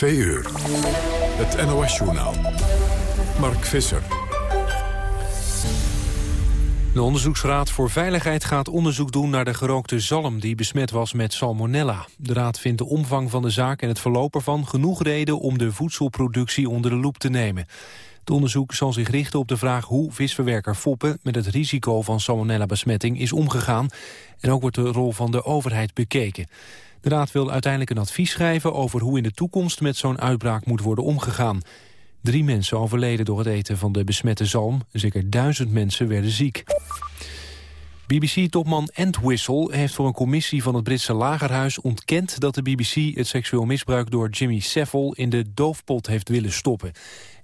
Twee uur. Het NOS-journaal. Mark Visser. De Onderzoeksraad voor Veiligheid gaat onderzoek doen naar de gerookte zalm die besmet was met salmonella. De raad vindt de omvang van de zaak en het verloop ervan genoeg reden om de voedselproductie onder de loep te nemen. Het onderzoek zal zich richten op de vraag hoe visverwerker Foppen met het risico van salmonella-besmetting is omgegaan. En ook wordt de rol van de overheid bekeken. De raad wil uiteindelijk een advies schrijven over hoe in de toekomst met zo'n uitbraak moet worden omgegaan. Drie mensen overleden door het eten van de besmette zalm. Zeker duizend mensen werden ziek. BBC-topman Entwistle heeft voor een commissie van het Britse lagerhuis ontkend dat de BBC het seksueel misbruik door Jimmy Savile in de doofpot heeft willen stoppen.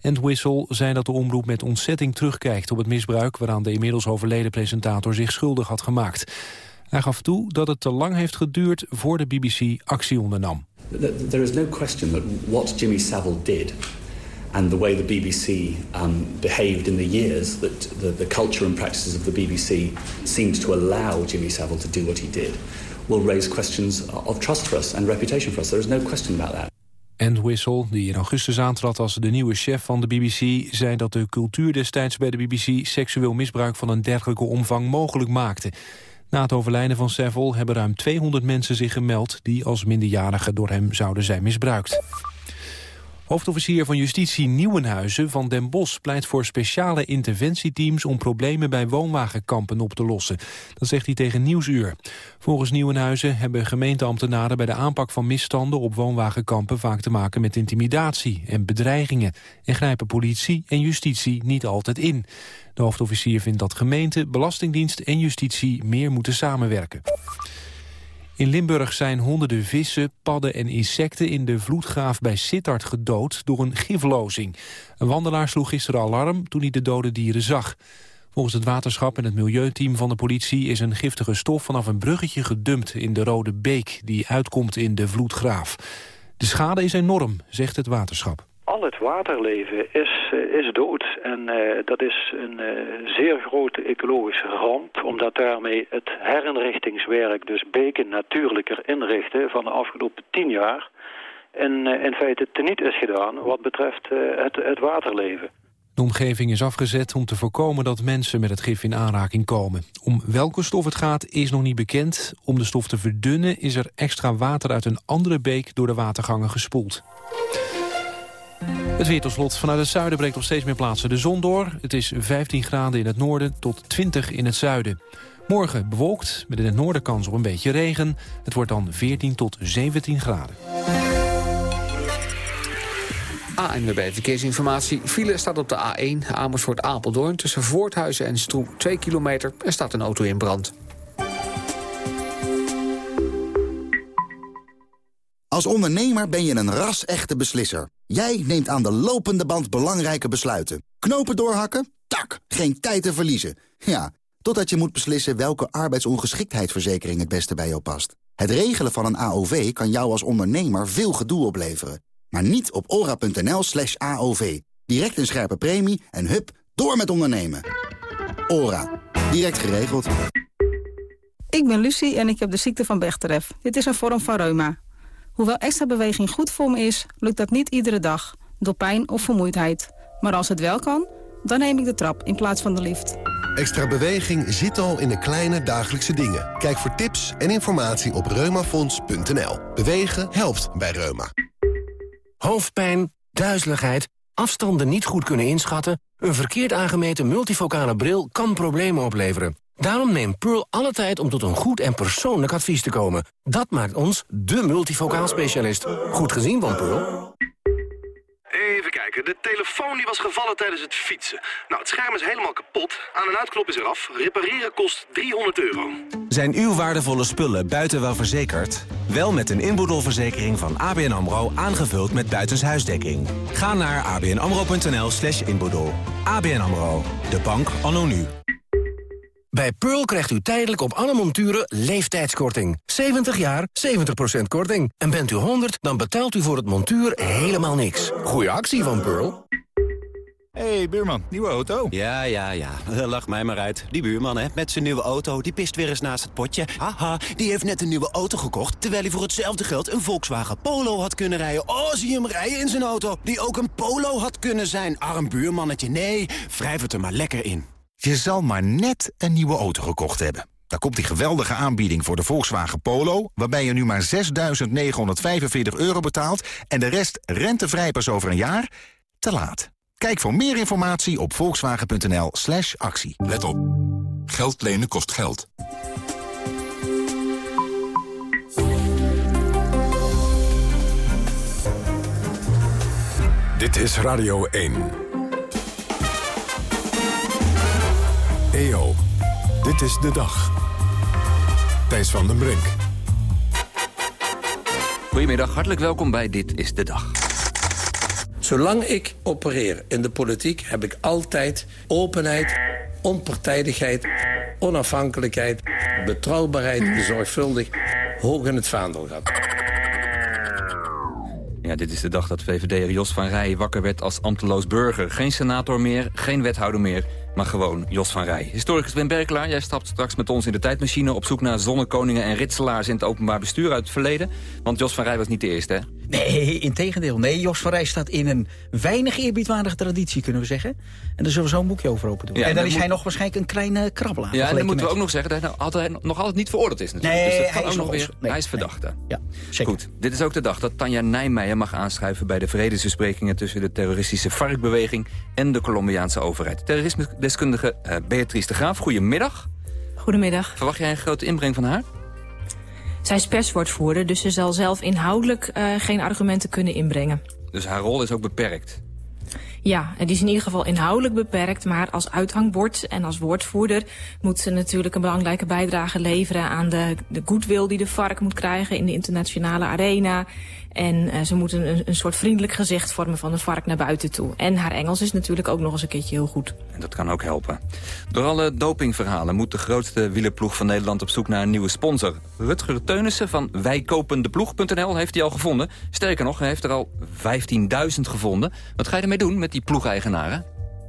Entwistle zei dat de omroep met ontzetting terugkijkt op het misbruik waaraan de inmiddels overleden presentator zich schuldig had gemaakt. Hij gaf toe dat het te lang heeft geduurd voor de BBC actie ondernam. There is no question that what Jimmy Savile did and the way the BBC um, behaved in the years that the, the culture and practices of the BBC seemed to allow Jimmy Savile to do what he did will raise questions of trust for us and reputation for us. There is no question about that. Entwistle, die in augustus aantrad als de nieuwe chef van de BBC... zei dat de cultuur destijds bij de BBC seksueel misbruik van een dergelijke omvang mogelijk maakte. Na het overlijden van Savile hebben ruim 200 mensen zich gemeld... die als minderjarigen door hem zouden zijn misbruikt. Hoofdofficier van Justitie Nieuwenhuizen van Den Bosch pleit voor speciale interventieteams om problemen bij woonwagenkampen op te lossen. Dat zegt hij tegen Nieuwsuur. Volgens Nieuwenhuizen hebben gemeenteambtenaren bij de aanpak van misstanden op woonwagenkampen vaak te maken met intimidatie en bedreigingen en grijpen politie en justitie niet altijd in. De hoofdofficier vindt dat gemeente, belastingdienst en justitie meer moeten samenwerken. In Limburg zijn honderden vissen, padden en insecten in de vloedgraaf bij Sittard gedood door een giflozing. Een wandelaar sloeg gisteren alarm toen hij de dode dieren zag. Volgens het waterschap en het milieuteam van de politie is een giftige stof vanaf een bruggetje gedumpt in de Rode Beek die uitkomt in de vloedgraaf. De schade is enorm, zegt het waterschap al het waterleven is, eh, is dood. En uh, dat is een uh, zeer grote ecologische ramp, omdat daarmee het herinrichtingswerk, dus beken natuurlijker inrichten van de afgelopen tien jaar, in, in feite teniet is gedaan wat betreft het, het waterleven. De omgeving is afgezet om te voorkomen dat mensen met het gif in aanraking komen. Om welke stof het gaat is nog niet bekend. Om de stof te verdunnen is er extra water uit een andere beek door de watergangen gespoeld. Het weer tot slot. Vanuit het zuiden breekt op steeds meer plaatsen de zon door. Het is 15 graden in het noorden tot 20 in het zuiden. Morgen bewolkt, met in het noorden kans op een beetje regen. Het wordt dan 14 tot 17 graden. ANWB Verkeersinformatie. File staat op de A1 Amersfoort-Apeldoorn... tussen Voorthuizen en Stroep 2 kilometer. Er staat een auto in brand. Als ondernemer ben je een ras-echte beslisser. Jij neemt aan de lopende band belangrijke besluiten. Knopen doorhakken? Tak, geen tijd te verliezen. Ja, totdat je moet beslissen welke arbeidsongeschiktheidsverzekering het beste bij jou past. Het regelen van een AOV kan jou als ondernemer veel gedoe opleveren. Maar niet op ora.nl slash AOV. Direct een scherpe premie en hup, door met ondernemen. Ora. Direct geregeld. Ik ben Lucie en ik heb de ziekte van Bechterew. Dit is een vorm van reuma. Hoewel extra beweging goed voor me is, lukt dat niet iedere dag. Door pijn of vermoeidheid. Maar als het wel kan, dan neem ik de trap in plaats van de lift. Extra beweging zit al in de kleine dagelijkse dingen. Kijk voor tips en informatie op reumafonds.nl. Bewegen helpt bij Reuma. Hoofdpijn, duizeligheid, afstanden niet goed kunnen inschatten... een verkeerd aangemeten multifocale bril kan problemen opleveren. Daarom neemt Pearl alle tijd om tot een goed en persoonlijk advies te komen. Dat maakt ons de multifocaal specialist. Goed gezien van Pearl. Even kijken, de telefoon die was gevallen tijdens het fietsen. Nou, het scherm is helemaal kapot. Aan- en uitklop is eraf. Repareren kost 300 euro. Zijn uw waardevolle spullen buiten wel verzekerd? Wel met een inboedelverzekering van ABN AMRO aangevuld met buitenshuisdekking. Ga naar abnamro.nl slash inboedel. ABN AMRO, de bank anno nu. Bij Pearl krijgt u tijdelijk op alle monturen leeftijdskorting. 70 jaar, 70% korting. En bent u 100, dan betaalt u voor het montuur helemaal niks. Goeie actie van Pearl. hey, buurman, nieuwe auto? Ja, ja, ja. Lach mij maar uit. Die buurman, hè, met zijn nieuwe auto, die pist weer eens naast het potje. Haha, die heeft net een nieuwe auto gekocht... terwijl hij voor hetzelfde geld een Volkswagen Polo had kunnen rijden. Oh, zie hem rijden in zijn auto, die ook een Polo had kunnen zijn. Arm buurmannetje, nee, wrijf het er maar lekker in. Je zal maar net een nieuwe auto gekocht hebben. Daar komt die geweldige aanbieding voor de Volkswagen Polo... waarbij je nu maar 6.945 euro betaalt... en de rest rentevrij pas over een jaar? Te laat. Kijk voor meer informatie op volkswagen.nl slash actie. Let op. Geld lenen kost geld. Dit is Radio 1. EO, dit is de dag. Thijs van den Brink. Goedemiddag, hartelijk welkom bij Dit is de Dag. Zolang ik opereer in de politiek heb ik altijd openheid, onpartijdigheid, onafhankelijkheid, betrouwbaarheid, zorgvuldig hoog in het vaandel gehad. Ja, dit is de dag dat VVD'er Jos van Rij wakker werd als ambteloos burger. Geen senator meer, geen wethouder meer, maar gewoon Jos van Rij. Historicus Wim Berkelaar, jij stapt straks met ons in de tijdmachine... op zoek naar zonnekoningen en ritselaars in het openbaar bestuur uit het verleden. Want Jos van Rij was niet de eerste, hè? Nee, in tegendeel. Nee, Jos van Rij staat in een weinig eerbiedwaardige traditie, kunnen we zeggen. En daar zullen we zo een boekje over open doen. Ja, en dan is hij nog waarschijnlijk een kleine krabbelaar. Ja, en dan moeten we ook nog zeggen dat hij nog altijd, nog altijd niet veroordeeld is natuurlijk. Nee, dus hij kan is nog weer. ons- nee, hij is verdachte. Ja, zeker. Goed, dit is ook de dag dat Tanja Nijmeijer mag aanschuiven... bij de vredesbesprekingen tussen de terroristische FARC-beweging... en de Colombiaanse overheid. Terrorisme-deskundige eh, Beatrice de Graaf, goedemiddag. Goedemiddag. Verwacht jij een grote inbreng van haar? Zij is perswoordvoerder, dus ze zal zelf inhoudelijk eh, geen argumenten kunnen inbrengen. Dus haar rol is ook beperkt. Ja, het is in ieder geval inhoudelijk beperkt, maar als uithangbord en als woordvoerder moet ze natuurlijk een belangrijke bijdrage leveren aan de, de goodwill die de vark moet krijgen in de internationale arena. En eh, ze moet een, een soort vriendelijk gezicht vormen van de vark naar buiten toe. En haar Engels is natuurlijk ook nog eens een keertje heel goed. En dat kan ook helpen. Door alle dopingverhalen moet de grootste wielerploeg van Nederland op zoek naar een nieuwe sponsor. Rutger Teunissen van wijkopendeploeg.nl heeft hij al gevonden. Sterker nog, hij heeft er al 15.000 gevonden. Wat ga je ermee doen met die ploegeigenaren?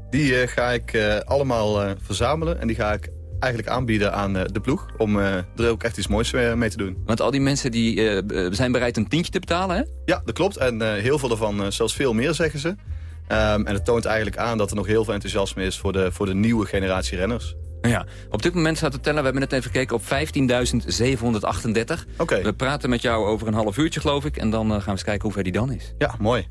Die eh, ga ik eh, allemaal verzamelen en die ga ik eigenlijk aanbieden aan eh, de ploeg... om eh, er ook echt iets moois eh, mee te doen. Want al die mensen die zijn bereid een tientje te betalen, hè? Ja, dat klopt. En heel veel eh, zelfs veel meer, zeggen ze. Ehm, en het toont eigenlijk aan dat er nog heel veel enthousiasme is... voor de, voor de nieuwe generatie renners. Ja, op dit moment staat te tellen, we hebben net even gekeken, op 15.738. Oké. We praten met jou over een half uurtje, geloof ik. En dan gaan we eens kijken hoe ver die dan is. Ja, mooi.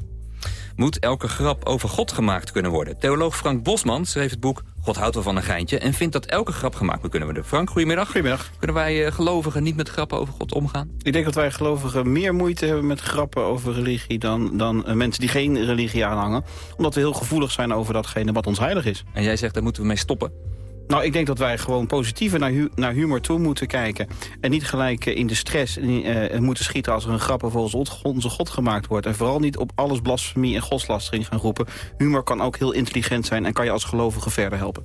Moet elke grap over God gemaakt kunnen worden? Theoloog Frank Bosman schreef het boek God houdt wel van een geintje... en vindt dat elke grap gemaakt moet kunnen worden. Frank, goedemiddag. Goedemiddag. Kunnen wij eh, gelovigen niet met grappen over God omgaan? Ik denk dat wij gelovigen meer moeite hebben met grappen over religie... dan, dan eh, mensen die geen religie aanhangen. Omdat we heel gevoelig zijn over datgene wat ons heilig is. En jij zegt, daar moeten we mee stoppen. Nou, ik denk dat wij gewoon positiever naar, hu naar humor toe moeten kijken. En niet gelijk eh, in de stress eh, moeten schieten als er een grap over onze God- gemaakt wordt. En vooral niet op alles blasfemie en godslastering gaan roepen. Humor kan ook heel intelligent zijn en kan je als gelovige verder helpen.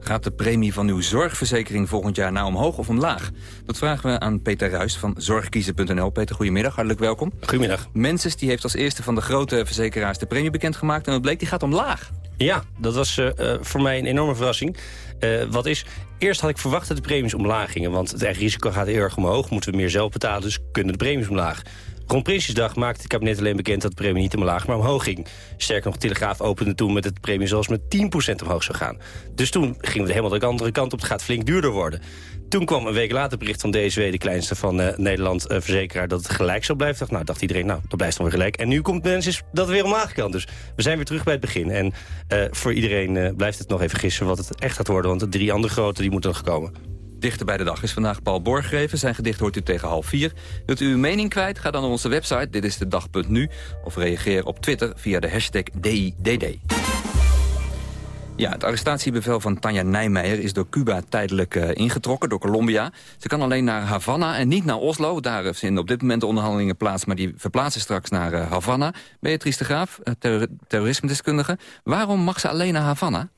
Gaat de premie van uw zorgverzekering volgend jaar nou omhoog of omlaag? Dat vragen we aan Peter Ruist van zorgkiezer.nl. Peter, goedemiddag, hartelijk welkom. Goedemiddag. Menses die heeft als eerste van de grote verzekeraars de premie bekendgemaakt... en het bleek, die gaat omlaag. Ja, dat was eh, eh, voor mij een enorme verrassing. Eh, wat is, eerst had ik verwacht dat de premies omlaag gingen... want het eigen risico gaat heel erg omhoog. Moeten we meer zelf betalen, dus kunnen de premies omlaag. Rond Prinsjesdag maakte het kabinet alleen bekend dat de premie niet omlaag, maar omhoog ging. Sterker nog, Telegraaf opende toen met dat de premie zelfs met 10% omhoog zou gaan. Dus toen gingen we helemaal de andere kant op. Het gaat flink duurder worden. Toen kwam een week later bericht van DSW, de kleinste van eh, Nederland, eh, verzekeraar, dat het gelijk zou blijven. Nou, dacht iedereen, nou, dat blijft dan weer gelijk. En nu komt mensen dat weer omlaag kan. Dus we zijn weer terug bij het begin. En eh, voor iedereen blijft het nog even gissen wat het echt gaat worden. Want de drie andere grote, die moeten nog komen. Dichter bij de dag is vandaag Paul Borggeven. Zijn gedicht hoort u tegen half vier. Wilt u uw mening kwijt? Ga dan naar onze website, dit is de dag.nu. Of reageer op Twitter via de hashtag DIDD. Ja, het arrestatiebevel van Tanja Nijmeijer is door Cuba tijdelijk uh, ingetrokken, door Colombia. Ze kan alleen naar Havana en niet naar Oslo. Daar vinden op dit moment de onderhandelingen plaats, maar die verplaatsen straks naar uh, Havana. Beatrice de Graaf, uh, ter terrorisme-deskundige. Waarom mag ze alleen naar Havana?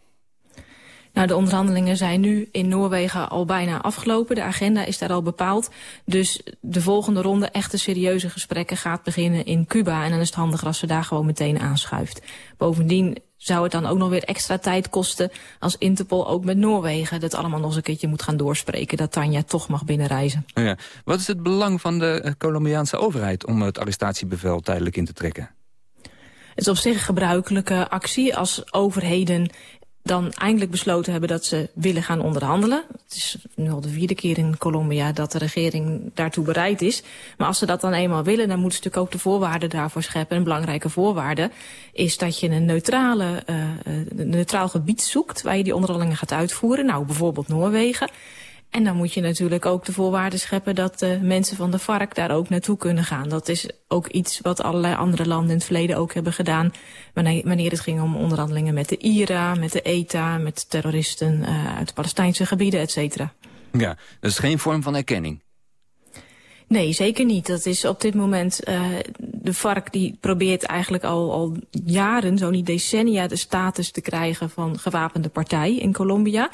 Nou, de onderhandelingen zijn nu in Noorwegen al bijna afgelopen. De agenda is daar al bepaald. Dus de volgende ronde echte serieuze gesprekken gaat beginnen in Cuba. En dan is het handiger als ze daar gewoon meteen aanschuift. Bovendien zou het dan ook nog weer extra tijd kosten als Interpol ook met Noorwegen dat allemaal nog eens een keertje moet gaan doorspreken, dat Tanja toch mag binnenreizen. Ja. Wat is het belang van de eh, Colombiaanse overheid om het arrestatiebevel tijdelijk in te trekken? Het is op zich een gebruikelijke actie als overheden dan eindelijk besloten hebben dat ze willen gaan onderhandelen. Het is nu al de vierde keer in Colombia dat de regering daartoe bereid is. Maar als ze dat dan eenmaal willen, dan moeten ze natuurlijk ook de voorwaarden daarvoor scheppen. Een belangrijke voorwaarde is dat je een neutrale, uh, neutraal gebied zoekt waar je die onderhandelingen gaat uitvoeren. Nou, bijvoorbeeld Noorwegen. En dan moet je natuurlijk ook de voorwaarden scheppen dat de mensen van de vark daar ook naartoe kunnen gaan. Dat is ook iets wat allerlei andere landen in het verleden ook hebben gedaan. Wanneer het ging om onderhandelingen met de IRA, met de ETA, met terroristen uh, uit de Palestijnse gebieden, et cetera. Ja, dat is geen vorm van erkenning. Nee, zeker niet. Dat is op dit moment, uh, de vark die probeert eigenlijk al, al jaren, zo niet decennia, de status te krijgen van gewapende partij in Colombia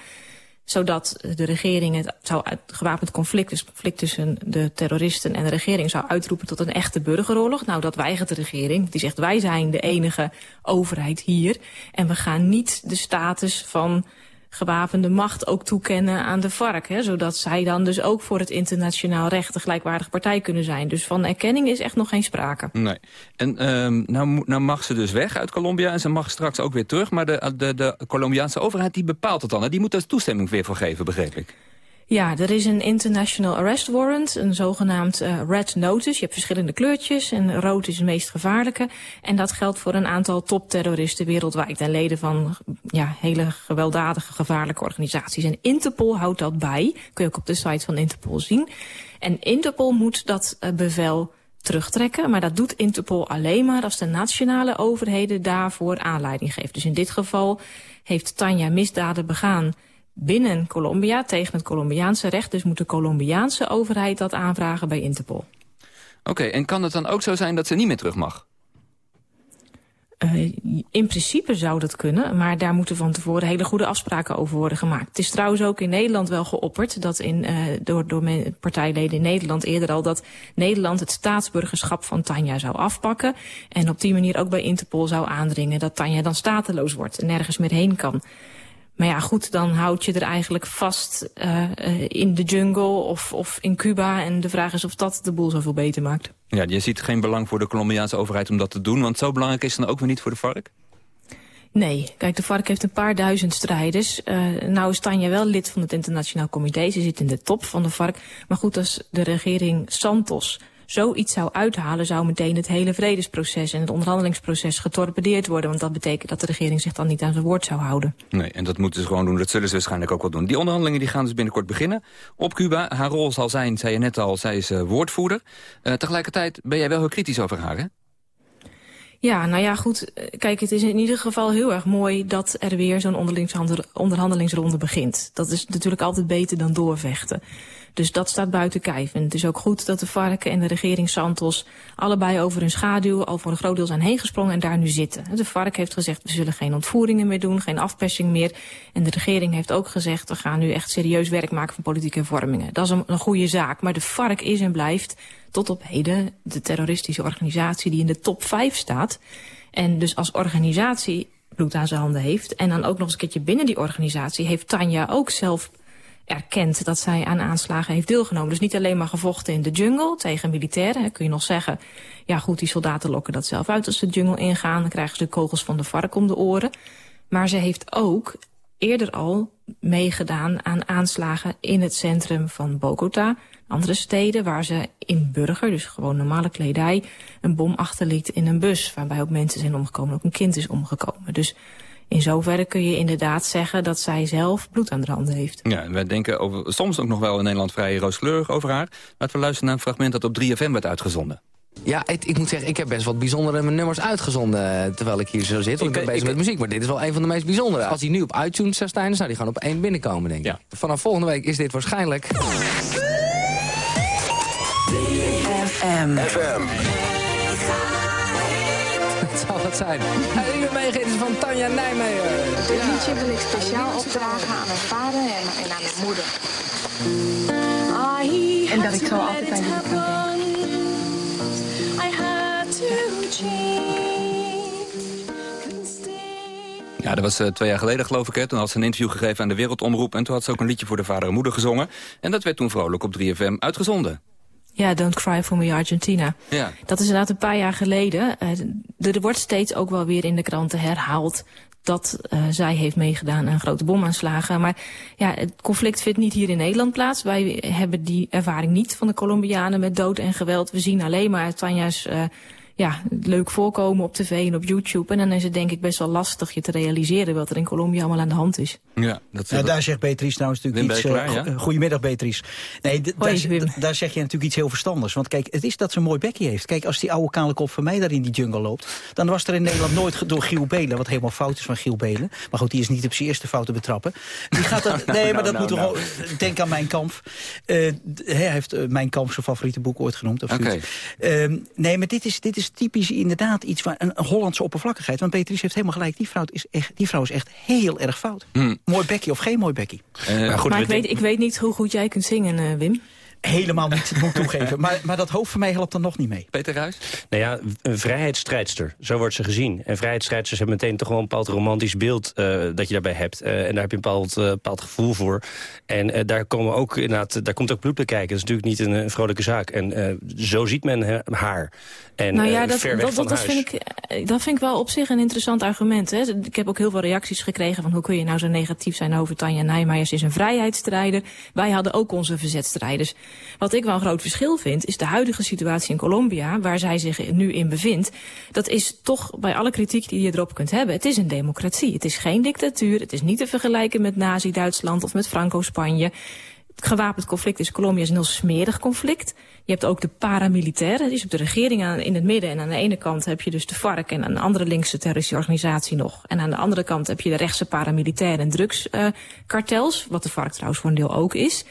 zodat de regering het zou uit, gewapend conflict, dus conflict tussen de terroristen en de regering zou uitroepen tot een echte burgeroorlog. Nou, dat weigert de regering. Die zegt wij zijn de enige overheid hier en we gaan niet de status van gewapende macht ook toekennen aan de vark. Hè, zodat zij dan dus ook voor het internationaal recht een gelijkwaardige partij kunnen zijn. Dus van erkenning is echt nog geen sprake. Nee. En um, nou, nou mag ze dus weg uit Colombia en ze mag straks ook weer terug. Maar de, de, de Colombiaanse overheid die bepaalt het dan. Hè? Die moet daar toestemming weer voor geven, begreep ik. Ja, er is een international arrest warrant, een zogenaamd uh, red notice. Je hebt verschillende kleurtjes en rood is het meest gevaarlijke. En dat geldt voor een aantal topterroristen wereldwijd en leden van ja, hele gewelddadige, gevaarlijke organisaties. En Interpol houdt dat bij, kun je ook op de site van Interpol zien. En Interpol moet dat uh, bevel terugtrekken. Maar dat doet Interpol alleen maar als de nationale overheden daarvoor aanleiding geven. Dus in dit geval heeft Tanja misdaden begaan binnen Colombia tegen het Colombiaanse recht. Dus moet de Colombiaanse overheid dat aanvragen bij Interpol. Oké, en kan het dan ook zo zijn dat ze niet meer terug mag? Uh, in principe zou dat kunnen, maar daar moeten van tevoren hele goede afspraken over worden gemaakt. Het is trouwens ook in Nederland wel geopperd, dat in, uh, door, door partijleden in Nederland eerder al, dat Nederland het staatsburgerschap van Tanja zou afpakken. En op die manier ook bij Interpol zou aandringen dat Tanja dan stateloos wordt en nergens meer heen kan. Maar ja, goed, dan houd je er eigenlijk vast uh, uh, in de jungle of, of in Cuba. En de vraag is of dat de boel zoveel beter maakt. Ja, je ziet geen belang voor de Colombiaanse overheid om dat te doen. Want zo belangrijk is het dan ook weer niet voor de FARC? Nee, kijk, de FARC heeft een paar duizend strijders. Uh, nou is Tanja wel lid van het internationaal comité. Ze zit in de top van de FARC. Maar goed, als de regering Santos zoiets zou uithalen... zou meteen het hele vredesproces en het onderhandelingsproces getorpedeerd worden. Want dat betekent dat de regering zich dan niet aan zijn woord zou houden. Nee, en dat moeten ze gewoon doen. Dat zullen ze waarschijnlijk ook wel doen. Die onderhandelingen die gaan dus binnenkort beginnen. Op Cuba, haar rol zal zijn, zei je net al, zij is uh, woordvoerder. Uh, tegelijkertijd ben jij wel heel kritisch over haar, hè? Ja, nou ja, goed. Kijk, het is in ieder geval heel erg mooi dat er weer zo'n onderhandelingsronde begint. Dat is natuurlijk altijd beter dan doorvechten. Dus dat staat buiten kijf. En het is ook goed dat de varken en de regering Santos allebei over hun schaduw al voor een groot deel zijn heen gesprongen en daar nu zitten. De vark heeft gezegd we zullen geen ontvoeringen meer doen, geen afpersing meer. En de regering heeft ook gezegd we gaan nu echt serieus werk maken van politieke hervormingen. Dat is een, een goede zaak. Maar de vark is en blijft tot op heden de terroristische organisatie die in de top 5 staat. En dus als organisatie bloed aan zijn handen heeft. En dan ook nog eens een keertje binnen die organisatie heeft Tanja ook zelf erkent dat zij aan aanslagen heeft deelgenomen. Dus niet alleen maar gevochten in de jungle tegen militairen. Kun je nog zeggen, ja goed, die soldaten lokken dat zelf uit als ze de jungle ingaan. Dan krijgen ze de kogels van de vark om de oren. Maar ze heeft ook eerder al meegedaan aan aanslagen in het centrum van Bogota. Andere steden waar ze in burger, dus gewoon normale kledij, een bom achterliet in een bus. Waarbij ook mensen zijn omgekomen, ook een kind is omgekomen. Dus in zoverre kun je inderdaad zeggen dat zij zelf bloed aan de handen heeft. Ja, wij denken over, soms ook nog wel in Nederland vrij rooskleurig over haar. Laten we luisteren naar een fragment dat op 3FM werd uitgezonden. Ja, ik, ik, moet zeggen, ik heb best wat bijzondere nummers uitgezonden eh, terwijl ik hier zo zit. Want ik, ben bezig ik, met muziek, maar dit is wel een van de meest bijzondere. Als hij nu op iTunes zou staan, zou die gewoon op één binnenkomen, denk ik. Ja. Vanaf volgende week is dit waarschijnlijk... FM. FM zal het zijn. En ik ben meegegeven van Tanja Nijmeijer. Dit liedje wil ik speciaal opdragen aan mijn vader en, en aan mijn moeder. En dat ik zo altijd aan jullie kan denken. Ja, dat was uh, twee jaar geleden geloof ik. Hè. Toen had ze een interview gegeven aan de Wereldomroep... en toen had ze ook een liedje voor de vader en moeder gezongen. En dat werd toen vrolijk op 3FM uitgezonden. Ja, Don't Cry For Me Argentina. Ja. Dat is inderdaad een paar jaar geleden. Uh, er wordt steeds ook wel weer in de kranten herhaald dat uh, zij heeft meegedaan aan grote bomaanslagen. Maar ja, het conflict vindt niet hier in Nederland plaats. Wij hebben die ervaring niet van de Colombianen met dood en geweld. We zien alleen maar Tanja's uh, ja, leuk voorkomen op tv en op YouTube. En dan is het denk ik best wel lastig je te realiseren wat er in Colombia allemaal aan de hand is. Ja, dat nou, daar zegt Beatrice nou natuurlijk iets... Klaar, ja? goedemiddag Beatrice. Nee, daar, daar, zeg je natuurlijk iets heel verstandigs. Want kijk, het is dat ze een mooi bekje heeft. Kijk, als die oude kale kop van mij daar in die jungle loopt... dan was er in Nederland nooit door Giel Belen... wat helemaal fout is van Giel Belen. Maar goed, die is niet op zijn eerste fouten betrappen. Die gaat dat, nee, maar dat nou, moet nou. toch... Denk aan Mijn Kamp. Uh, hij heeft uh, Mijn Kamp zijn favoriete boek ooit genoemd. Oké. Okay. Uh, nee, maar dit is, dit is typisch inderdaad iets van een Hollandse oppervlakkigheid. Want Beatrice heeft helemaal gelijk. Die vrouw is echt, die vrouw is echt heel erg fout. Hmm. Mooi bekje of geen mooi bekkie. Uh, maar, goed, maar ik, weet, ik weet niet hoe goed jij kunt zingen, uh, Wim. Helemaal niet, moet ik toegeven. Maar, maar dat hoofd van mij helpt er nog niet mee. Peter Ruijs? Nou ja, een vrijheidsstrijdster, zo wordt ze gezien. En vrijheidsstrijdsters hebben meteen toch wel een bepaald romantisch beeld uh, dat je daarbij hebt. Uh, en daar heb je een bepaald, uh, bepaald gevoel voor. En uh, daar, komen ook, inderdaad, daar komt ook bloed bij kijken. Dat is natuurlijk niet een, een vrolijke zaak. En zo ziet men haar. En, nou ja, dat, dat, dat, dat vind ik, dat vind ik wel op zich een interessant argument. Hè. Ik heb ook heel veel reacties gekregen van hoe kun je nou zo negatief zijn over Tanja Nijmeijers is een vrijheidsstrijder. Wij hadden ook onze verzetstrijders. Wat ik wel een groot verschil vind, is de huidige situatie in Colombia, waar zij zich nu in bevindt. Dat is toch bij alle kritiek die je erop kunt hebben, het is een democratie. Het is geen dictatuur, het is niet te vergelijken met Nazi-Duitsland of met Franco-Spanje. Het gewapend conflict in Colombia is een heel smerig conflict. Je hebt ook de paramilitairen, die is op de regering aan, in het midden. En aan de ene kant heb je dus de FARC en de andere linkse terroristische organisatie nog. En aan de andere kant heb je de rechtse paramilitairen en drugskartels, wat de FARC trouwens voor een deel ook is.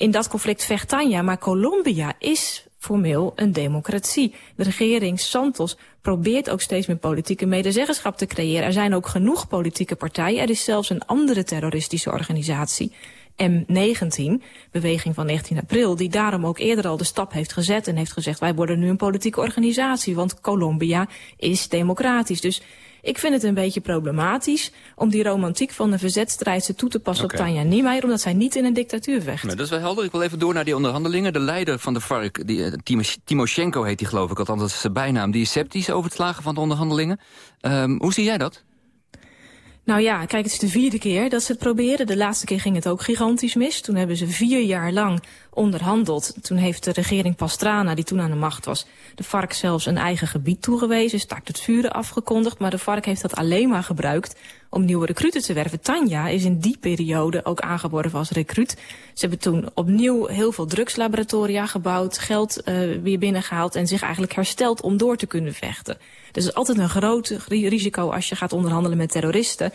In dat conflict vecht Tanja, maar Colombia is formeel een democratie. De regering Santos probeert ook steeds meer politieke medezeggenschap te creëren. Er zijn ook genoeg politieke partijen. Er is zelfs een andere terroristische organisatie, M19, beweging van 19 april, die daarom ook eerder al de stap heeft gezet en heeft gezegd wij worden nu een politieke organisatie, want Colombia is democratisch. Dus ik vind het een beetje problematisch om die romantiek van de verzetstrijdse toe te passen okay. op Tanja Niemeyer, omdat zij niet in een dictatuur vecht. Nee, dat is wel helder. Ik wil even door naar die onderhandelingen. De leider van de FARC, die, uh, Timoshenko heet die geloof ik, althans dat is zijn bijnaam, die is sceptisch over het slagen van de onderhandelingen. Um, hoe zie jij dat? Nou ja, kijk, het is de vierde keer dat ze het proberen. De laatste keer ging het ook gigantisch mis. Toen hebben ze vier jaar lang onderhandeld. Toen heeft de regering Pastrana, die toen aan de macht was, de FARC zelfs een eigen gebied toegewezen, start het vuren afgekondigd. Maar de FARC heeft dat alleen maar gebruikt om nieuwe recruten te werven. Tanja is in die periode ook aangeworven als recruut. Ze hebben toen opnieuw heel veel drugslaboratoria gebouwd, geld uh, weer binnengehaald en zich eigenlijk hersteld om door te kunnen vechten. Dus het is altijd een groot risico als je gaat onderhandelen met terroristen.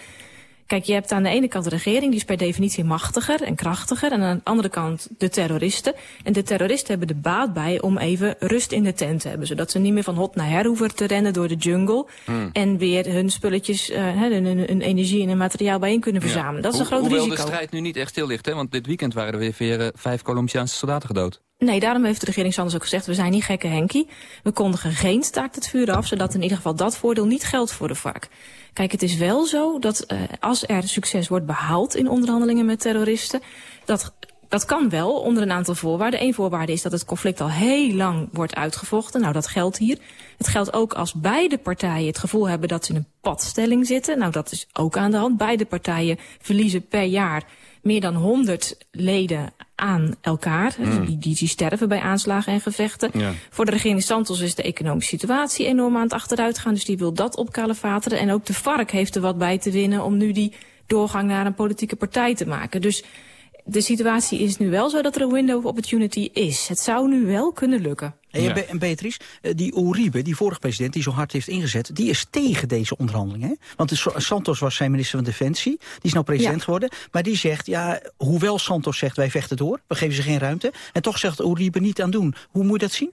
Kijk, je hebt aan de ene kant de regering, die is per definitie machtiger en krachtiger. En aan de andere kant de terroristen. En de terroristen hebben de baat bij om even rust in de tent te hebben. Zodat ze niet meer van hot naar her hoeven te rennen door de jungle. Hmm. En weer hun spulletjes, uh, hun, hun, hun, energie en hun materiaal bijeen kunnen verzamelen. Ja. Dat is een groot Hoewel risico. Hoewel de strijd nu niet echt stil ligt, hè? want dit weekend waren er weer, weer uh, vijf Colombiaanse soldaten gedood. Nee, daarom heeft de regering Sanders ook gezegd, we zijn niet gekke Henkie. We kondigen geen staakt het vuur af, zodat in ieder geval dat voordeel niet geldt voor de vark. Kijk, het is wel zo dat uh, als er succes wordt behaald in onderhandelingen met terroristen, dat dat kan wel onder een aantal voorwaarden. Eén voorwaarde is dat het conflict al heel lang wordt uitgevochten. Nou, dat geldt hier. Het geldt ook als beide partijen het gevoel hebben dat ze in een padstelling zitten. Nou, dat is ook aan de hand. Beide partijen verliezen per jaar meer dan 100 leden aan elkaar. Mm. Die, die, die, sterven bij aanslagen en gevechten. Ja. Voor de regering Santos is de economische situatie enorm aan het achteruit gaan. Dus die wil dat opkalevateren. En ook de FARC heeft er wat bij te winnen om nu die doorgang naar een politieke partij te maken. Dus de situatie is nu wel zo dat er een window of opportunity is. Het zou nu wel kunnen lukken. En ja. Be Beatrice, die Uribe, die vorige president die zo hard heeft ingezet... die is tegen deze onderhandelingen. Hè? Want de Santos was zijn minister van Defensie. Die is nou president ja. geworden. Maar die zegt, ja, hoewel Santos zegt wij vechten door... we geven ze geen ruimte... en toch zegt Uribe niet aan doen. Hoe moet je dat zien?